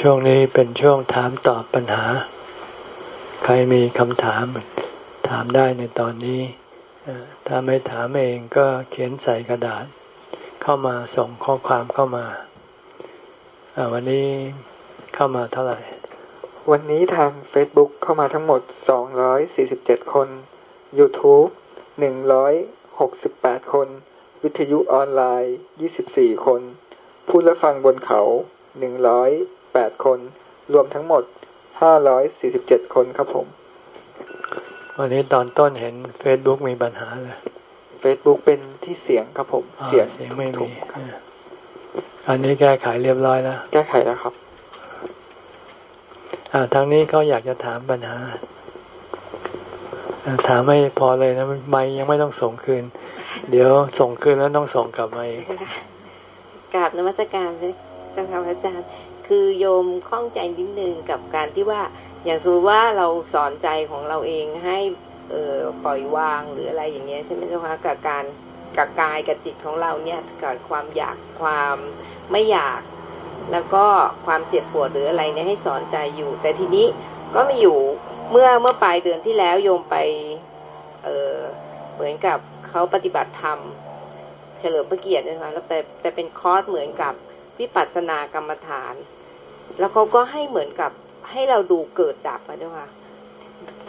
ช่วงนี้เป็นช่วงถามตอบปัญหา ใครมีคำถาม ถามได้ในตอนนี้ ถ้าไม่ถามเองก็เขียนใส่กระดาษ เข้ามาส่งข้อความเข้ามา วันนี้เข้ามาเท่าไหร่ วันนี้ทาง Facebook เข้ามาทั้งหมด 247 คน YouTube 168 คน วิทยุออนไลน์ 24 คนผู้รับฟังบนเขา 108คน รวมทั้งหมด547คนครับผม วันนี้ตอนต้นเห็นเฟซบุ๊กมีปัญหาเลยเฟซบุ๊กเป็นที่เสียงครับผม เสียงเสียงไม่มีอันนี้แก้ไขเรียบร้อยแล้ว แก้ไขแล้วครับ อ่าทางนี้เขาอยากจะถามปัญหาถามไม่พอเลยนะไม่ยังไม่ต้องส่งคืน เดี๋ยวส่งคืนแล้วต้องส่งกลับมาอีกกราบนมัสการเจ้าค่ะอาจารย์ คือโยมข้องใจนิดนึงกับการที่ว่า อย่างสมมติว่าเราสอนใจของเราเองให้เออปล่อยวางหรืออะไรอย่างเงี้ยใช่ไหมเจ้าคะกับการกับกายกับจิตของเราเนี่ยเกิดความอยากความไม่อยาก แล้วก็ความเจ็บปวดหรืออะไรเนี่ยให้สอนใจอยู่ แต่ทีนี้ก็มีอยู่เมื่อเมื่อปลายเดือนที่แล้วโยมไปเออเหมือนกับเขาปฏิบัติธรรมเฉลิมพระเกียรตินะคะแล้วแต่แต่เป็นคอร์สเหมือนกับวิปัสสนากรรมฐาน แล้วเขาก็ให้เหมือนกับให้เราดูเกิดดับนะเจ้าค่ะ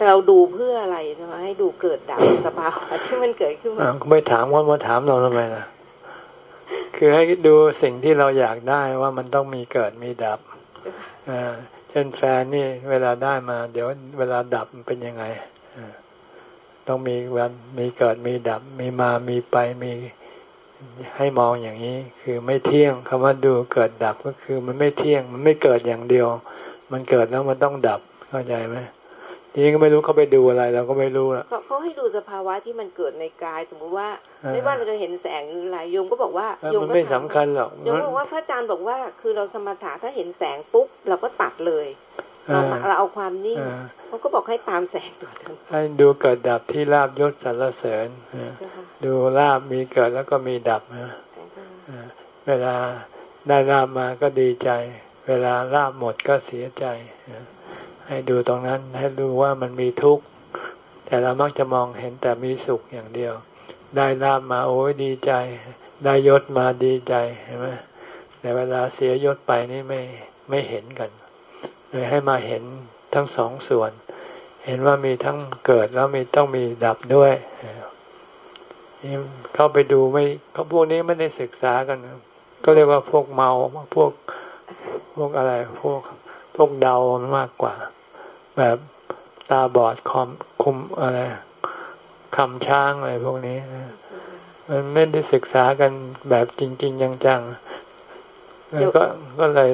เราดูเพื่ออะไรใช่ไหมให้ดูเกิดดับสภาวะที่มันเกิดขึ้นมาไม่ถามว่ามาถามเราทำไมล่ะคือให้ดูสิ่งที่เราอยากได้ว่ามันต้องมีเกิดมีดับอ่าเช่นแฟนนี่เวลาได้มา เดี๋ยวเวลาดับมันเป็นยังไงต้องมีวันมีเกิดมีดับ มีมามีไปมี ให้มองอย่างนี้คือไม่เที่ยงคำว่าดูเกิดดับก็คือมันไม่เที่ยง มันไม่เกิดอย่างเดียว มันเกิดแล้วมันต้องดับเข้าใจไหมทีนี้ก็ไม่รู้เขาไปดูอะไรเราก็ไม่รู้ละเขาให้ดูสภาวะที่มันเกิดในกาย สมมุติว่าไม่ว่าเราจะเห็นแสงหรืออะไรโยมก็บอกว่าโยมก็ไม่สำคัญหรอกโยมบอกว่าพระอาจารย์บอกว่า คือเราสมถะถ้าเห็นแสงปุ๊บเราก็ตัดเลย เราเราเอาความนิ่งเขาก็บอกให้ตามแสงตัวนั้นให้ดูเกิดดับที่ลาบยศสรรเสริญดูลาบมีเกิดแล้วก็มีดับนะเวลาได้ลาบมาก็ดีใจ เวลาลาบหมดก็เสียใจ ให้ดูตรงนั้นให้รู้ว่ามันมีทุกข์แต่เรามักจะมองเห็นแต่มีสุขอย่างเดียว ได้ลาบมาโอ้ยดีใจ ได้ยศมาดีใจเห็นไหมแต่เวลาเสียยศไปนี่ไม่ไม่เห็นกัน เลยให้มาเห็นทั้งสองส่วน เห็นว่ามีทั้งเกิดแล้วมีต้องมีดับด้วยเข้าไปดูไม่เขาพวกนี้ไม่ได้ศึกษากัน ก็เรียกว่าพวกเมาพวกพวกอะไร พวกพวกเดามากกว่า แบบตาบอดคอมคุมอะไรคำช้างอะไรพวกนี้มันไม่ได้ศึกษากันแบบจริง ๆ จังๆแล้วก็ก็เลย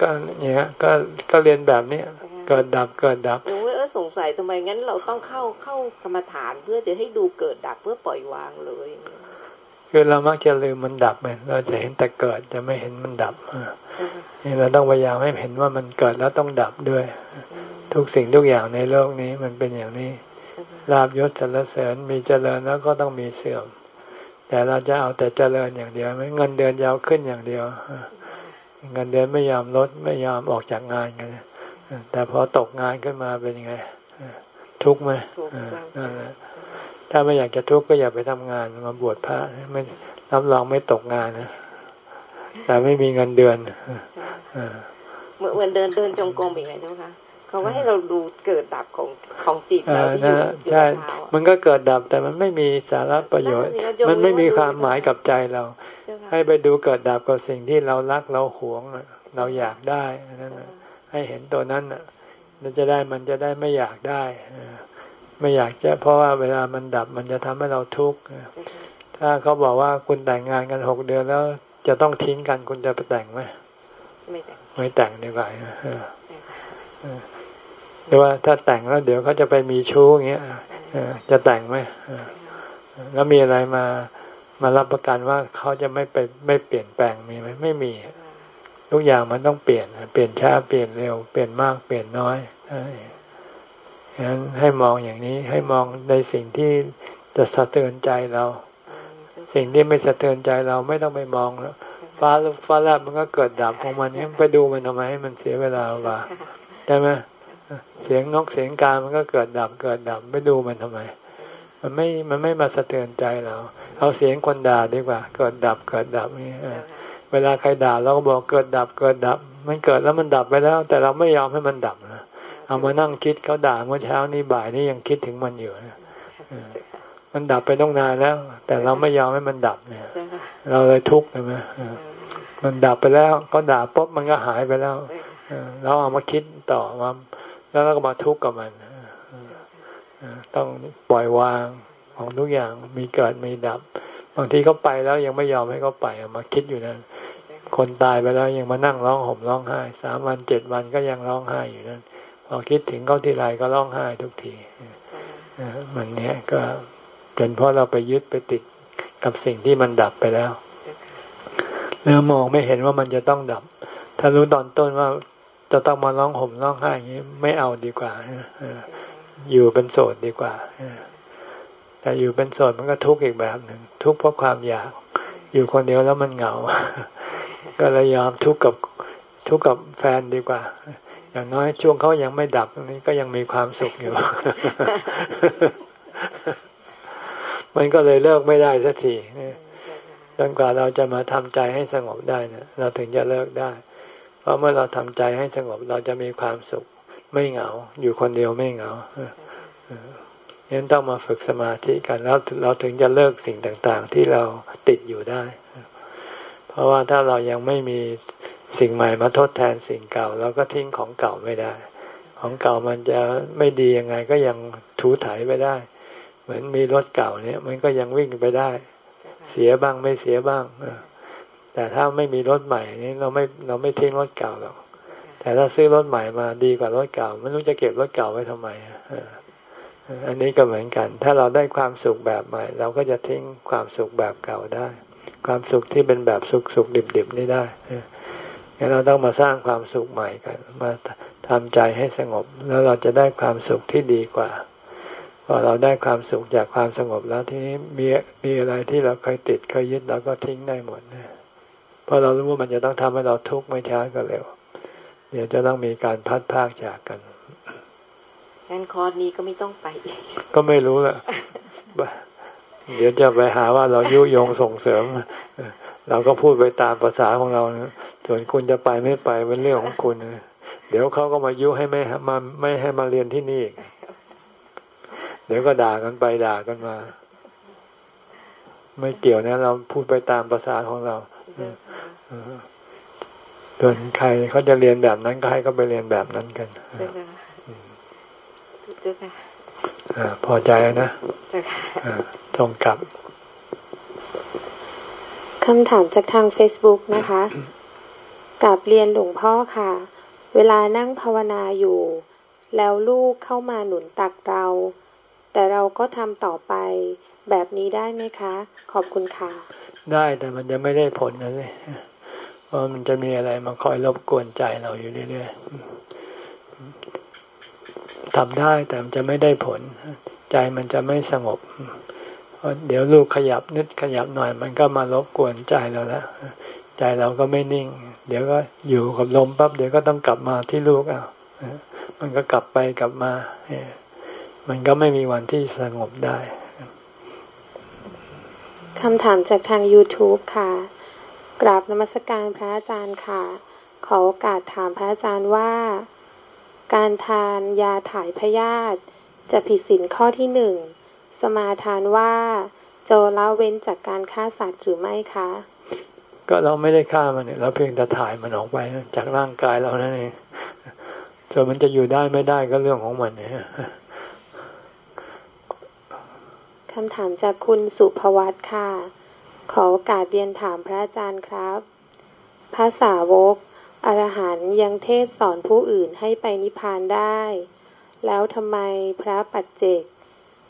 ก็เนี้ยก็ก็เรียนแบบนี้เกิดดับเกิดดับเออสงสัยทำไมงั้นเราต้องเข้าเข้ากรรมฐานเพื่อจะให้ดูเกิดดับเพื่อปล่อยวางเลย คือเรามักจะลืมมันดับไงเราจะเห็นแต่เกิดจะไม่เห็นมันดับนี่เราต้องพยายามให้เห็นว่ามันเกิดแล้วต้องดับด้วย ทุกสิ่งทุกอย่างในโลกนี้มันเป็นอย่างนี้ลาบยศสรรเสริญมีเจริญแล้วก็ต้องมีเสื่อม แต่เราจะเอาแต่เจริญอย่างเดียวไม่เงินเดือนยาวขึ้นอย่างเดียว เงินเดือนไม่ยอมลดไม่ยอมออกจากงานกันแต่พอตกงานขึ้นมาเป็นยังไง ทุกข์ไหมนั่นแหละถ้าไม่อยากจะทุกข์ก็อย่าไปทำงานมาบวชพระไม่รับรองไม่ตกงานนะแต่ไม่มีเงินเดือนเหมือนเดินเดินจงกรมอีกไงเจ้าคะเขาว่าให้เราดูเกิดดับของของจิตเราที่อยู่ใช่มันก็เกิดดับแต่มันไม่มีสาระประโยชน์ มันไม่มีความหมายกับใจเรา ให้ไปดูเกิดดับกับสิ่งที่เรารักเราหวงเราอยากได้นั่นให้เห็นตัวนั้นอะมันจะได้มันจะได้ไม่อยากได้ไม่อยากจะ เพราะว่าเวลามันดับมันจะทำให้เราทุกข์ถ้าเขาบอกว่าคุณแต่งงานกันหกเดือนแล้ว จะต้องทิ้งกันคุณจะไปแต่งไหมไม่แต่งไม่แต่งดีกว่าหรือว่าถ้าแต่งแล้วเดี๋ยวเขาจะไปมีชู้อย่างเงี้ยจะแต่งไหมแล้วมีอะไรมา มารับประกันว่าเขาจะไม่ไปไม่เปลี่ยนแปลงมีไหมไม่มีทุกอย่างมันต้องเปลี่ยน เปลี่ยนช้าเปลี่ยนเร็ว เปลี่ยนมากเปลี่ยนน้อยฉะนั้นให้มองอย่างนี้ให้มองในสิ่งที่จะสะเทือนใจเรา สิ่งที่ไม่สะเทือนใจเราไม่ต้องไปมองแล้วฟ้าฟ้าแลบมันก็เกิดดับของมันนี้ไปดูมันทำไมให้มันเสียเวลาว่าใช่ไหมเสียงนกเสียงกามันก็เกิดดับเกิดดับ ไม่ดูมันทำไม มันไม่มันไม่มาสะเทือนใจเรา เอาเสียงคนด่าดีกว่า เกิดดับเกิดดับนี่เวลาใครด่าเราก็บอกเกิดดับเกิดดับ มันเกิดแล้วมันดับไปแล้ว แต่เราไม่ยอมให้มันดับนะเอามานั่งคิดเขาด่าเมื่อเช้านี้บ่ายนี้ยังคิดถึงมันอยู่นะมันดับไปต้องนานแล้ว แต่เราไม่ยอมให้มันดับเนี่ย เราเลยทุกข์ใช่ไหมมันดับไปแล้วก็ด่าปุ๊บมันก็หายไปแล้วเราเอามาคิดต่อมาแล้วเราก็มาทุกข์กับมันต้องปล่อยวาง ของทุกอย่างมีเกิดมีดับ บางทีเขาไปแล้วยังไม่ยอมให้เขาไปมาคิดอยู่นั่นคนตายไปแล้วยังมานั่งร้องห่มร้องไห้สามวันเจ็ดวันก็ยังร้องไห้อยู่นั่นพอคิดถึงเขาทีไรก็ร้องไห้ทุกทีมันเนี้ยก็เป็นเพราะเราไปยึดไปติดกับสิ่งที่มันดับไปแล้วแล้วมองไม่เห็นว่ามันจะต้องดับ ถ้ารู้ตอนต้นว่าจะต้องมาร้องห่มร้องไห้อย่างนี้ไม่เอาดีกว่าอยู่เป็นโสดดีกว่า แต่อยู่เป็นโสดมันก็ทุกข์อีกแบบหนึ่งทุกข์เพราะความอยาก อยู่คนเดียวแล้วมันเหงา ก็เลยยอมทุกข์กับทุกข์กับแฟนดีกว่า อย่างน้อยช่วงเขายังไม่ดับนี้ก็ยังมีความสุขอยู่ มันก็เลยเลิกไม่ได้สักทีจนกว่าเราจะมาทำใจให้สงบได้นะเราถึงจะเลิกได้ เพราะเมื่อเราทำใจให้สงบเราจะมีความสุข ไม่เหงา อยู่คนเดียวไม่เหงา ยันต้องมาฝึกสมาธิกันแล้วเราถึงจะเลิกสิ่งต่างๆ ที่เราติดอยู่ได้ เพราะว่าถ้าเรายังไม่มีสิ่งใหม่มาทดแทนสิ่งเก่าเราก็ทิ้งของเก่าไม่ได้ ของเก่ามันจะไม่ดียังไงก็ยังถูถ่ายไปได้ เหมือนมีรถเก่าเนี่ยมันก็ยังวิ่งไปได้ เสียบ้างไม่เสียบ้างแต่ถ้าไม่มีรถใหม่นี่เราไม่เราไม่ทิ้งรถเก่าหรอกแต่ถ้าซื้อรถใหม่มาดีกว่ารถเก่าไม่รู้จะเก็บรถเก่าไว้ทำไม อันนี้ก็เหมือนกัน ถ้าเราได้ความสุขแบบใหม่ เราก็จะทิ้งความสุขแบบเก่าได้ ความสุขที่เป็นแบบสุขสุขดิบดิบนี่ได้งั้นเราต้องมาสร้างความสุขใหม่กัน มาทำใจให้สงบ แล้วเราจะได้ความสุขที่ดีกว่า พอเราได้ความสุขจากความสงบแล้วทีนี้มีมีอะไรที่เราเคยติดเคยยึดเราก็ทิ้งได้หมดนะเพราะเรารู้ว่ามันจะต้องทำให้เราทุกข์ไม่ช้าก็เร็ว เดี๋ยวจะต้องมีการพัดพากจากกัน งั้นคอร์สนี้ก็ไม่ต้องไปก็ไม่รู้ละเดี๋ยวจะไปหาว่าเรายุยงส่งเสริม เราก็พูดไปตามภาษาของเรานะส่วนคุณจะไปไม่ไปเป็นเรื่องของคุณเดี๋ยวเขาก็มายุให้ไม่มาไม่ให้มาเรียนที่นี่ เดี๋ยวก็ด่ากันไปด่ากันมา ไม่เกี่ยวนะ เราพูดไปตามภาษาของเราส่วนใครเขาจะเรียนแบบนั้นก็ให้เขาไปเรียนแบบนั้นกัน พอใจนะตรงกับคำถามจากทาง Facebook นะคะกับเรียนหลวงพ่อค่ะ เวลานั่งภาวนาอยู่ แล้วลูกเข้ามาหนุนตักเรา แต่เราก็ทำต่อไป แบบนี้ได้ไหมคะ ขอบคุณค่ะ ได้แต่มันจะไม่ได้ผลนะสิเพราะมันจะมีอะไรมาคอยรบกวนใจเราอยู่เรื่อยๆ ทำได้แต่มันจะไม่ได้ผล ใจมันจะไม่สงบเพราะเดี๋ยวลูกขยับนิดขยับหน่อย มันก็มารบกวนใจเราแล้วใจเราก็ไม่นิ่ง เดี๋ยวก็อยู่กับลมปั๊บเดี๋ยวก็ต้องกลับมาที่ลูกอะมันก็กลับไปกลับมามันก็ไม่มีวันที่สงบได้คำถามจากทาง YouTube ค่ะ กราบนมัสการพระอาจารย์ค่ะ ขอโอกาสถามพระอาจารย์ว่า การทานยาถ่ายพยาธิจะผิดศีลข้อที่หนึ่งสมาทานว่าจะละเว้นจากการฆ่าสัตว์หรือไม่คะ ก็เราไม่ได้ฆ่ามันเนี่ยเราเพียงแต่ถ่ายมันออกไปจากร่างกายเรานั่นเองส่วนมันจะอยู่ได้ไม่ได้ก็เรื่องของมันเนี่ยคำถามจากคุณสุภวัตค่ะ ขอโอกาสเรียนถามพระอาจารย์ครับ ภาษาวก อรหันยังเทศสอนผู้อื่นให้ไปนิพพานได้ แล้วทำไมพระปัจเจก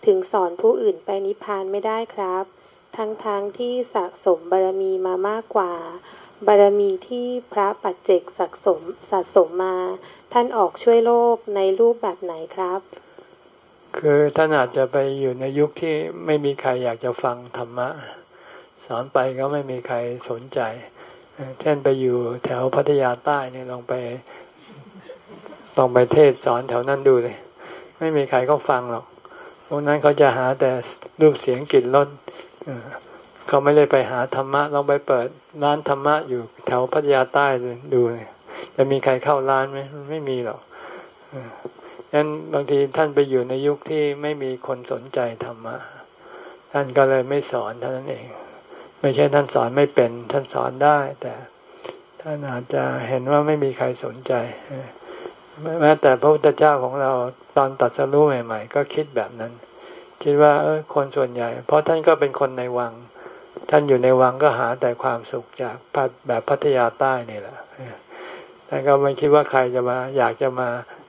ถึงสอนผู้อื่นไปนิพพานไม่ได้ครับ ทั้งๆทที่สะสมบารมีมามากกว่า บารมีที่พระปัจเจกสะสมสะสมมา ท่านออกช่วยโลกในรูปแบบไหนครับ คือท่านอาจจะไปอยู่ในยุคที่ไม่มีใครอยากจะฟังธรรมะ สอนไปก็ไม่มีใครสนใจ เช่นไปอยู่แถวพัทยาใต้เนี่ยลองไปลองไปเทศสอนแถวนั้นดูเลย ไม่มีใครก็ฟังหรอกพวกนั้นเขาจะหาแต่รูปเสียงกลิ่นรสเขาไม่ได้ไปหาธรรมะลองไปเปิดร้านธรรมะอยู่แถวพัทยาใต้ดูเลยจะมีใครเข้าร้านไหมไม่มีหรอกงั้นบางทีท่านไปอยู่ในยุคที่ไม่มีคนสนใจธรรมะท่านก็เลยไม่สอนเท่านั้นเอง ไม่ใช่ท่านสอนไม่เป็น ท่านสอนได้ แต่ท่านอาจจะเห็นว่าไม่มีใครสนใจแม้แต่พระพุทธเจ้าของเราตอนตัดสรู้ใหม่ ๆ ก็คิดแบบนั้น คิดว่าเออคนส่วนใหญ่ เพราะท่านก็เป็นคนในวัง ท่านอยู่ในวังก็หาแต่ความสุขจากแบบพัทยาใต้นี่แหละท่านก็ไม่คิดว่าใครจะมา อยากจะมา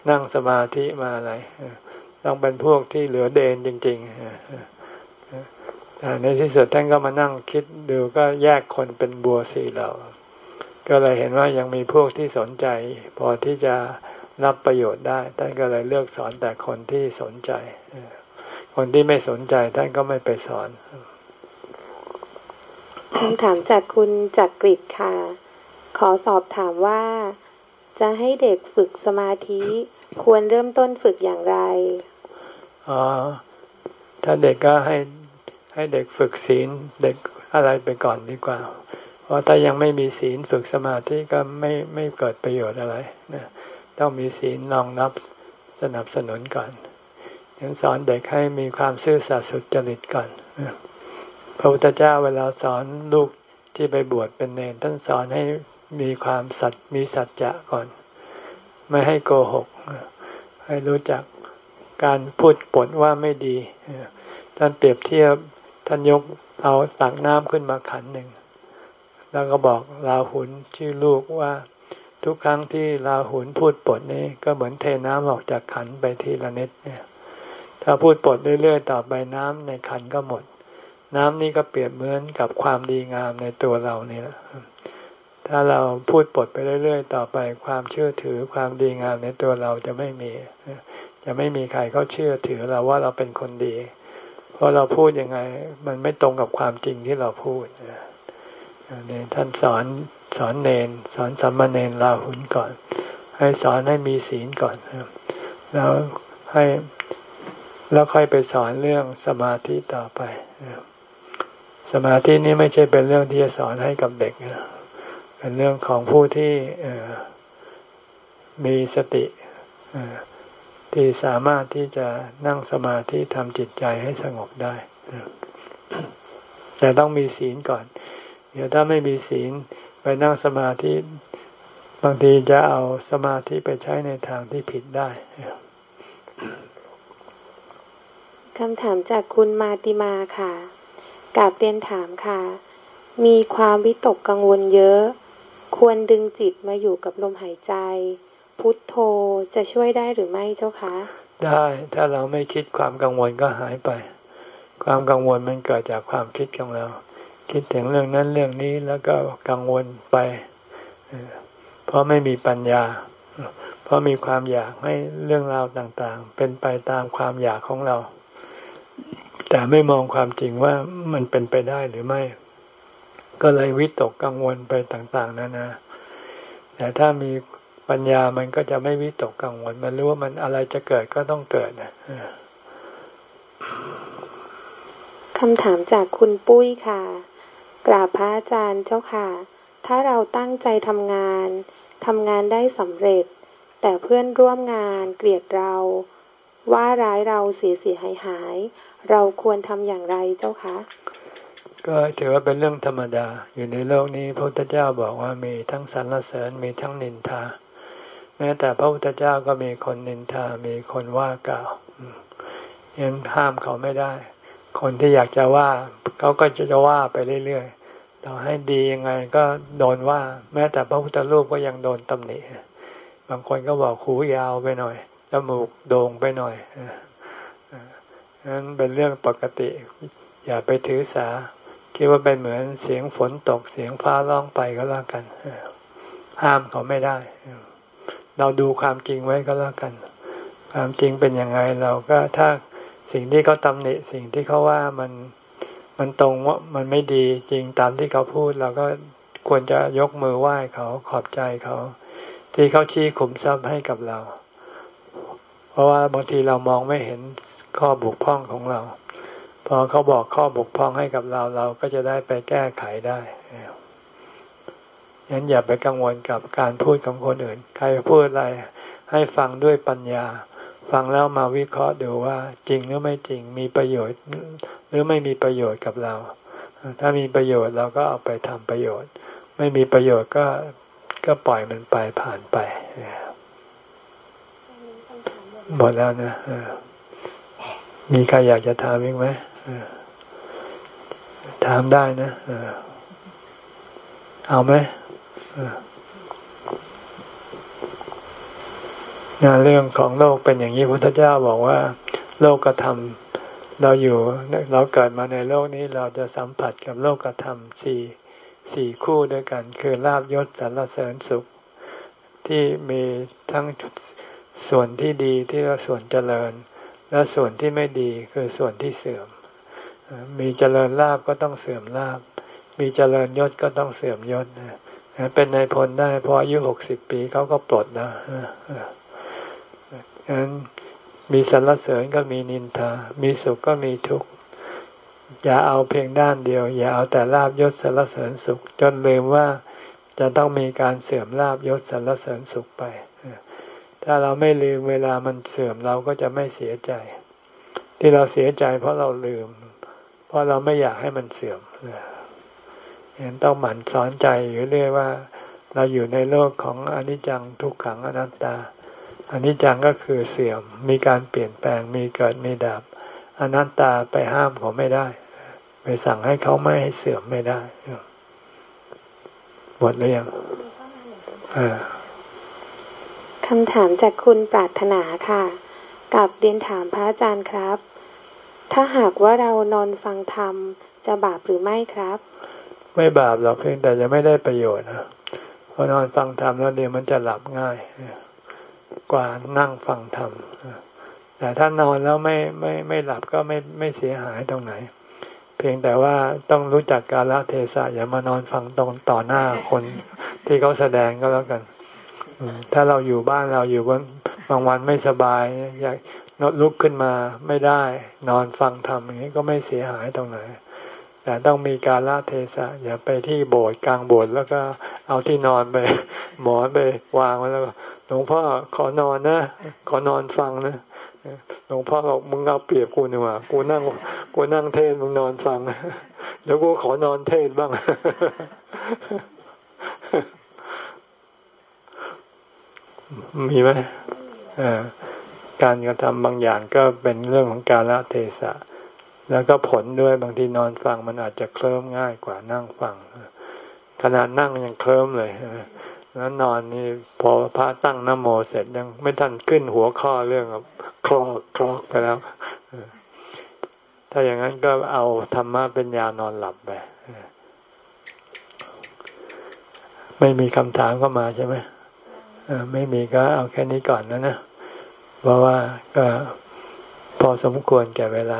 นั่งสมาธิมาอะไรต้องเป็นพวกที่เหลือเดนจริง ๆ ในที่สุดท่านก็มานั่งคิดดูก็แยกคนเป็นบัวสีเหล่า ก็เลยเห็นว่ายังมีพวกที่สนใจ พอที่จะรับประโยชน์ได้ ท่านก็เลยเลือกสอนแต่คนที่สนใจ คนที่ไม่สนใจท่านก็ไม่ไปสอนคำถามจากคุณจักริดค่ะ ขอสอบถามว่า จะให้เด็กฝึกสมาธิควรเริ่มต้นฝึกอย่างไรอ๋อถ้าเด็กก็ให้ ให้เด็กฝึกศีลเด็กอะไรไปก่อนดีกว่า เพราะถ้ายังไม่มีศีลฝึกสมาธิก็ไม่ไม่เกิดประโยชน์อะไรนะต้องมีศีลรองรับสนับสนุนก่อนยังสอนเด็กให้มีความซื่อสัตย์สุจริตก่อนพระพุทธเจ้าเวลาสอนลูกที่ไปบวชเป็นเนรท่านสอนให้มีความสัตย์มีสัจจะก่อน ไม่ให้โกหก ให้รู้จักการพูดปดว่าไม่ดีท่านเปรียบเทียบ ท่านยกเอาตักน้ำขึ้นมาขันหนึ่ง แล้วก็บอกลาหุนชื่อลูกว่า ทุกครั้งที่ลาหุนพูดปดนี้ก็เหมือนเทน้ำออกจากขันไปทีละนิดเนี่ยถ้าพูดปดเรื่อยๆ ต่อไปน้ำในขันก็หมด น้ำนี้ก็เปรียบเหมือนกับความดีงามในตัวเรานี่แหละถ้าเราพูดปดไปเรื่อย ๆ ต่อไปความเชื่อถือความดีงามในตัวเราจะไม่มี จะไม่มีใครเขาเชื่อถือเราว่าเราเป็นคนดี เพราะเราพูดยังไง มันไม่ตรงกับความจริงที่เราพูดนี่ท่านสอนสอนเนน สอนสัมมาเนนลาหุนก่อน ให้สอนให้มีศีลก่อนแล้วให้แล้วค่อยไปสอนเรื่องสมาธิต่อไปสมาธินี้ไม่ใช่เป็นเรื่องที่จะสอนให้กับเด็กเป็นเรื่องของผู้ที่มีสติ ที่สามารถที่จะนั่งสมาธิทำจิตใจให้สงบได้ แต่ต้องมีศีลก่อน เดี๋ยวถ้าไม่มีศีลไปนั่งสมาธิ บางทีจะเอาสมาธิไปใช้ในทางที่ผิดได้คำถามจากคุณมาติมาค่ะกาบเรียนถามค่ะ มีความวิตกกังวลเยอะ ควรดึงจิตมาอยู่กับลมหายใจ พุทโธจะช่วยได้หรือไม่เจ้าคะ ได้ถ้าเราไม่คิดความกังวลก็หายไป ความกังวลมันเกิดจากความคิดของเรา คิดถึงเรื่องนั้นเรื่องนี้แล้วก็กังวลไป เพราะไม่มีปัญญา เพราะมีความอยากให้เรื่องราวต่างๆ เป็นไปตามความอยากของเรา แต่ไม่มองความจริงว่ามันเป็นไปได้หรือไม่ ก็เลยวิตกกังวลไปต่าง ๆนานาแต่ถ้ามี ปัญญามันก็จะไม่วิตกกังวล มันรู้ว่ามันอะไรจะเกิดก็ต้องเกิดนะคำถามจากคุณปุ้ยค่ะ กราบพระอาจารย์เจ้าค่ะ ถ้าเราตั้งใจทำงานทำงานได้สำเร็จ แต่เพื่อนร่วมงานเกลียดเรา ว่าร้ายเราเสียเสียหายหาย เราควรทำอย่างไรเจ้าคะ ก็ถือว่าเป็นเรื่องธรรมดา อยู่ในโลกนี้พระพุทธเจ้าบอกว่ามีทั้งสรรเสริญมีทั้งนินทา แม้แต่พระพุทธเจ้าก็มีคนนินทา มีคนว่ากล่าวยังห้ามเขาไม่ได้ คนที่อยากจะว่าเขาก็จะจะว่าไปเรื่อยๆต่อให้ดียังไงก็โดนว่า แม้แต่พระพุทธรูปก็ยังโดนตำหนิ บางคนก็บอกหูยาวไปหน่อย จมูกโด่งไปหน่อยนั้นเป็นเรื่องปกติ อย่าไปถือสา คิดว่าเป็นเหมือนเสียงฝนตกเสียงฟ้าร้องไปก็แล้วกัน ห้ามเขาไม่ได้ เราดูความจริงไว้ก็แล้วกัน ความจริงเป็นยังไงเราก็ถ้าสิ่งที่เขาตำหนิสิ่งที่เขาว่ามันมันตรงว่ามันไม่ดีจริงตามที่เขาพูดเราก็ควรจะยกมือไหว้เขาขอบใจเขา ที่เขาชี้ขุมทรัพย์ให้กับเรา เพราะว่าบางทีเรามองไม่เห็นข้อบกพร่องของเรา พอเขาบอกข้อบกพร่องให้กับเราเราก็จะได้ไปแก้ไขได้ ยันอย่าไปกังวลกับการพูดของคนอื่น ใครพูดอะไรให้ฟังด้วยปัญญา ฟังแล้วมาวิเคราะห์ดูว่าจริงหรือไม่จริงมีประโยชน์ หรือไม่มีประโยชน์กับเรา ถ้ามีประโยชน์เราก็เอาไปทำประโยชน์ ไม่มีประโยชน์ก็ก็ปล่อยมันไปผ่านไปหมดแล้วนะมีใครอยากจะถามอีกไหมถามได้นะเอาไหม เรื่องของโลกเป็นอย่างนี้พุทธเจ้าบอกว่า โลกกระทำเราอยู่ เราเกิดมาในโลกนี้เราจะสัมผัสกับโลกกระทำสี่สี่คู่ด้วยกัน คือลาบยศสรรเสริญสุข ที่มีทั้งส่วนที่ดีที่เราส่วนเจริญ และส่วนที่ไม่ดีคือส่วนที่เสื่อม มีเจริญลาบก็ต้องเสื่อมลาบ มีเจริญยศก็ต้องเสื่อมยศนะ เป็นนายพลได้พออายุหกสิบปีเขาก็ปลดนะฉะนั้นมีสรรเสริญก็มีนินทา มีสุขก็มีทุกข์อย่าเอาเพียงด้านเดียว อย่าเอาแต่ลาบยศสรรเสริญสุข จนลืมว่าจะต้องมีการเสื่อมลาบยศสรรเสริญสุขไป ถ้าเราไม่ลืมเวลามันเสื่อมเราก็จะไม่เสียใจ ที่เราเสียใจเพราะเราลืม เพราะเราไม่อยากให้มันเสื่อม เห็นต้องหมั่นสอนใจอยู่เรื่อยว่า เราอยู่ในโลกของอนิจจังทุกขังอนัตตาอนิจจังก็คือเสื่อมมีการเปลี่ยนแปลงมีเกิดมีดับอนัตตาไปห้ามเขาไม่ได้ ไปสั่งให้เขาไม่ให้เสื่อมไม่ได้หมดหรือยังคำถามจากคุณปรารถนาค่ะ กับเรียนถามพระอาจารย์ครับ ถ้าหากว่าเรานอนฟังธรรมจะบาปหรือไม่ครับ ไม่บาปหรอกเพียงแต่จะไม่ได้ประโยชน์นะพอนอนฟังธรรมแล้วเดี๋ยวมันจะหลับง่าย กว่านั่งฟังธรรมแต่ถ้านอนแล้วไม่ไม่ไม่หลับก็ไม่ไม่เสียหายตรงไหน เพียงแต่ว่าต้องรู้จักกาลเทศะอย่ามานอนฟังตรงต่อหน้าคนที่เขาแสดงก็แล้วกันถ้าเราอยู่บ้านเราอยู่บนบางวันไม่สบาย อยากนลุกขึ้นมาไม่ได้ นอนฟังธรรมอย่างนี้ก็ไม่เสียหายตรงไหน แต่ต้องมีการละเทศะ อย่าไปที่โบสถ์กลางโบสถ์แล้วก็เอาที่นอนไป หมอนไปวางไว้แล้วหลวงพ่อขอนอนนะ ขอนอนฟังนะหลวงพ่อบอกมึงเอาเปรียบกูนี่ว่ากูนั่งกูนั่งเทศมึงนอนฟังแล้วกูขอนอนเทศบ้าง มีไหมการกระทำบางอย่างก็เป็นเรื่องของการละเทศะ แล้วก็ผลด้วยบางทีนอนฟังมันอาจจะเคลิ้มง่ายกว่านั่งฟังขนาดนั่งยังเคลิ้มเลยแล้วนอนนี่พอพระตั้งนโมเสร็จยังไม่ทันขึ้นหัวข้อเรื่องคลอกคลอกไปแล้ว ถ้าอย่างนั้นก็เอาธรรมะเป็นยานอนหลับไปไม่มีคำถามเข้ามาใช่ไหมไม่มีก็เอาแค่นี้ก่อนนะนะเพราะว่าก็พอสมควรแก่เวลา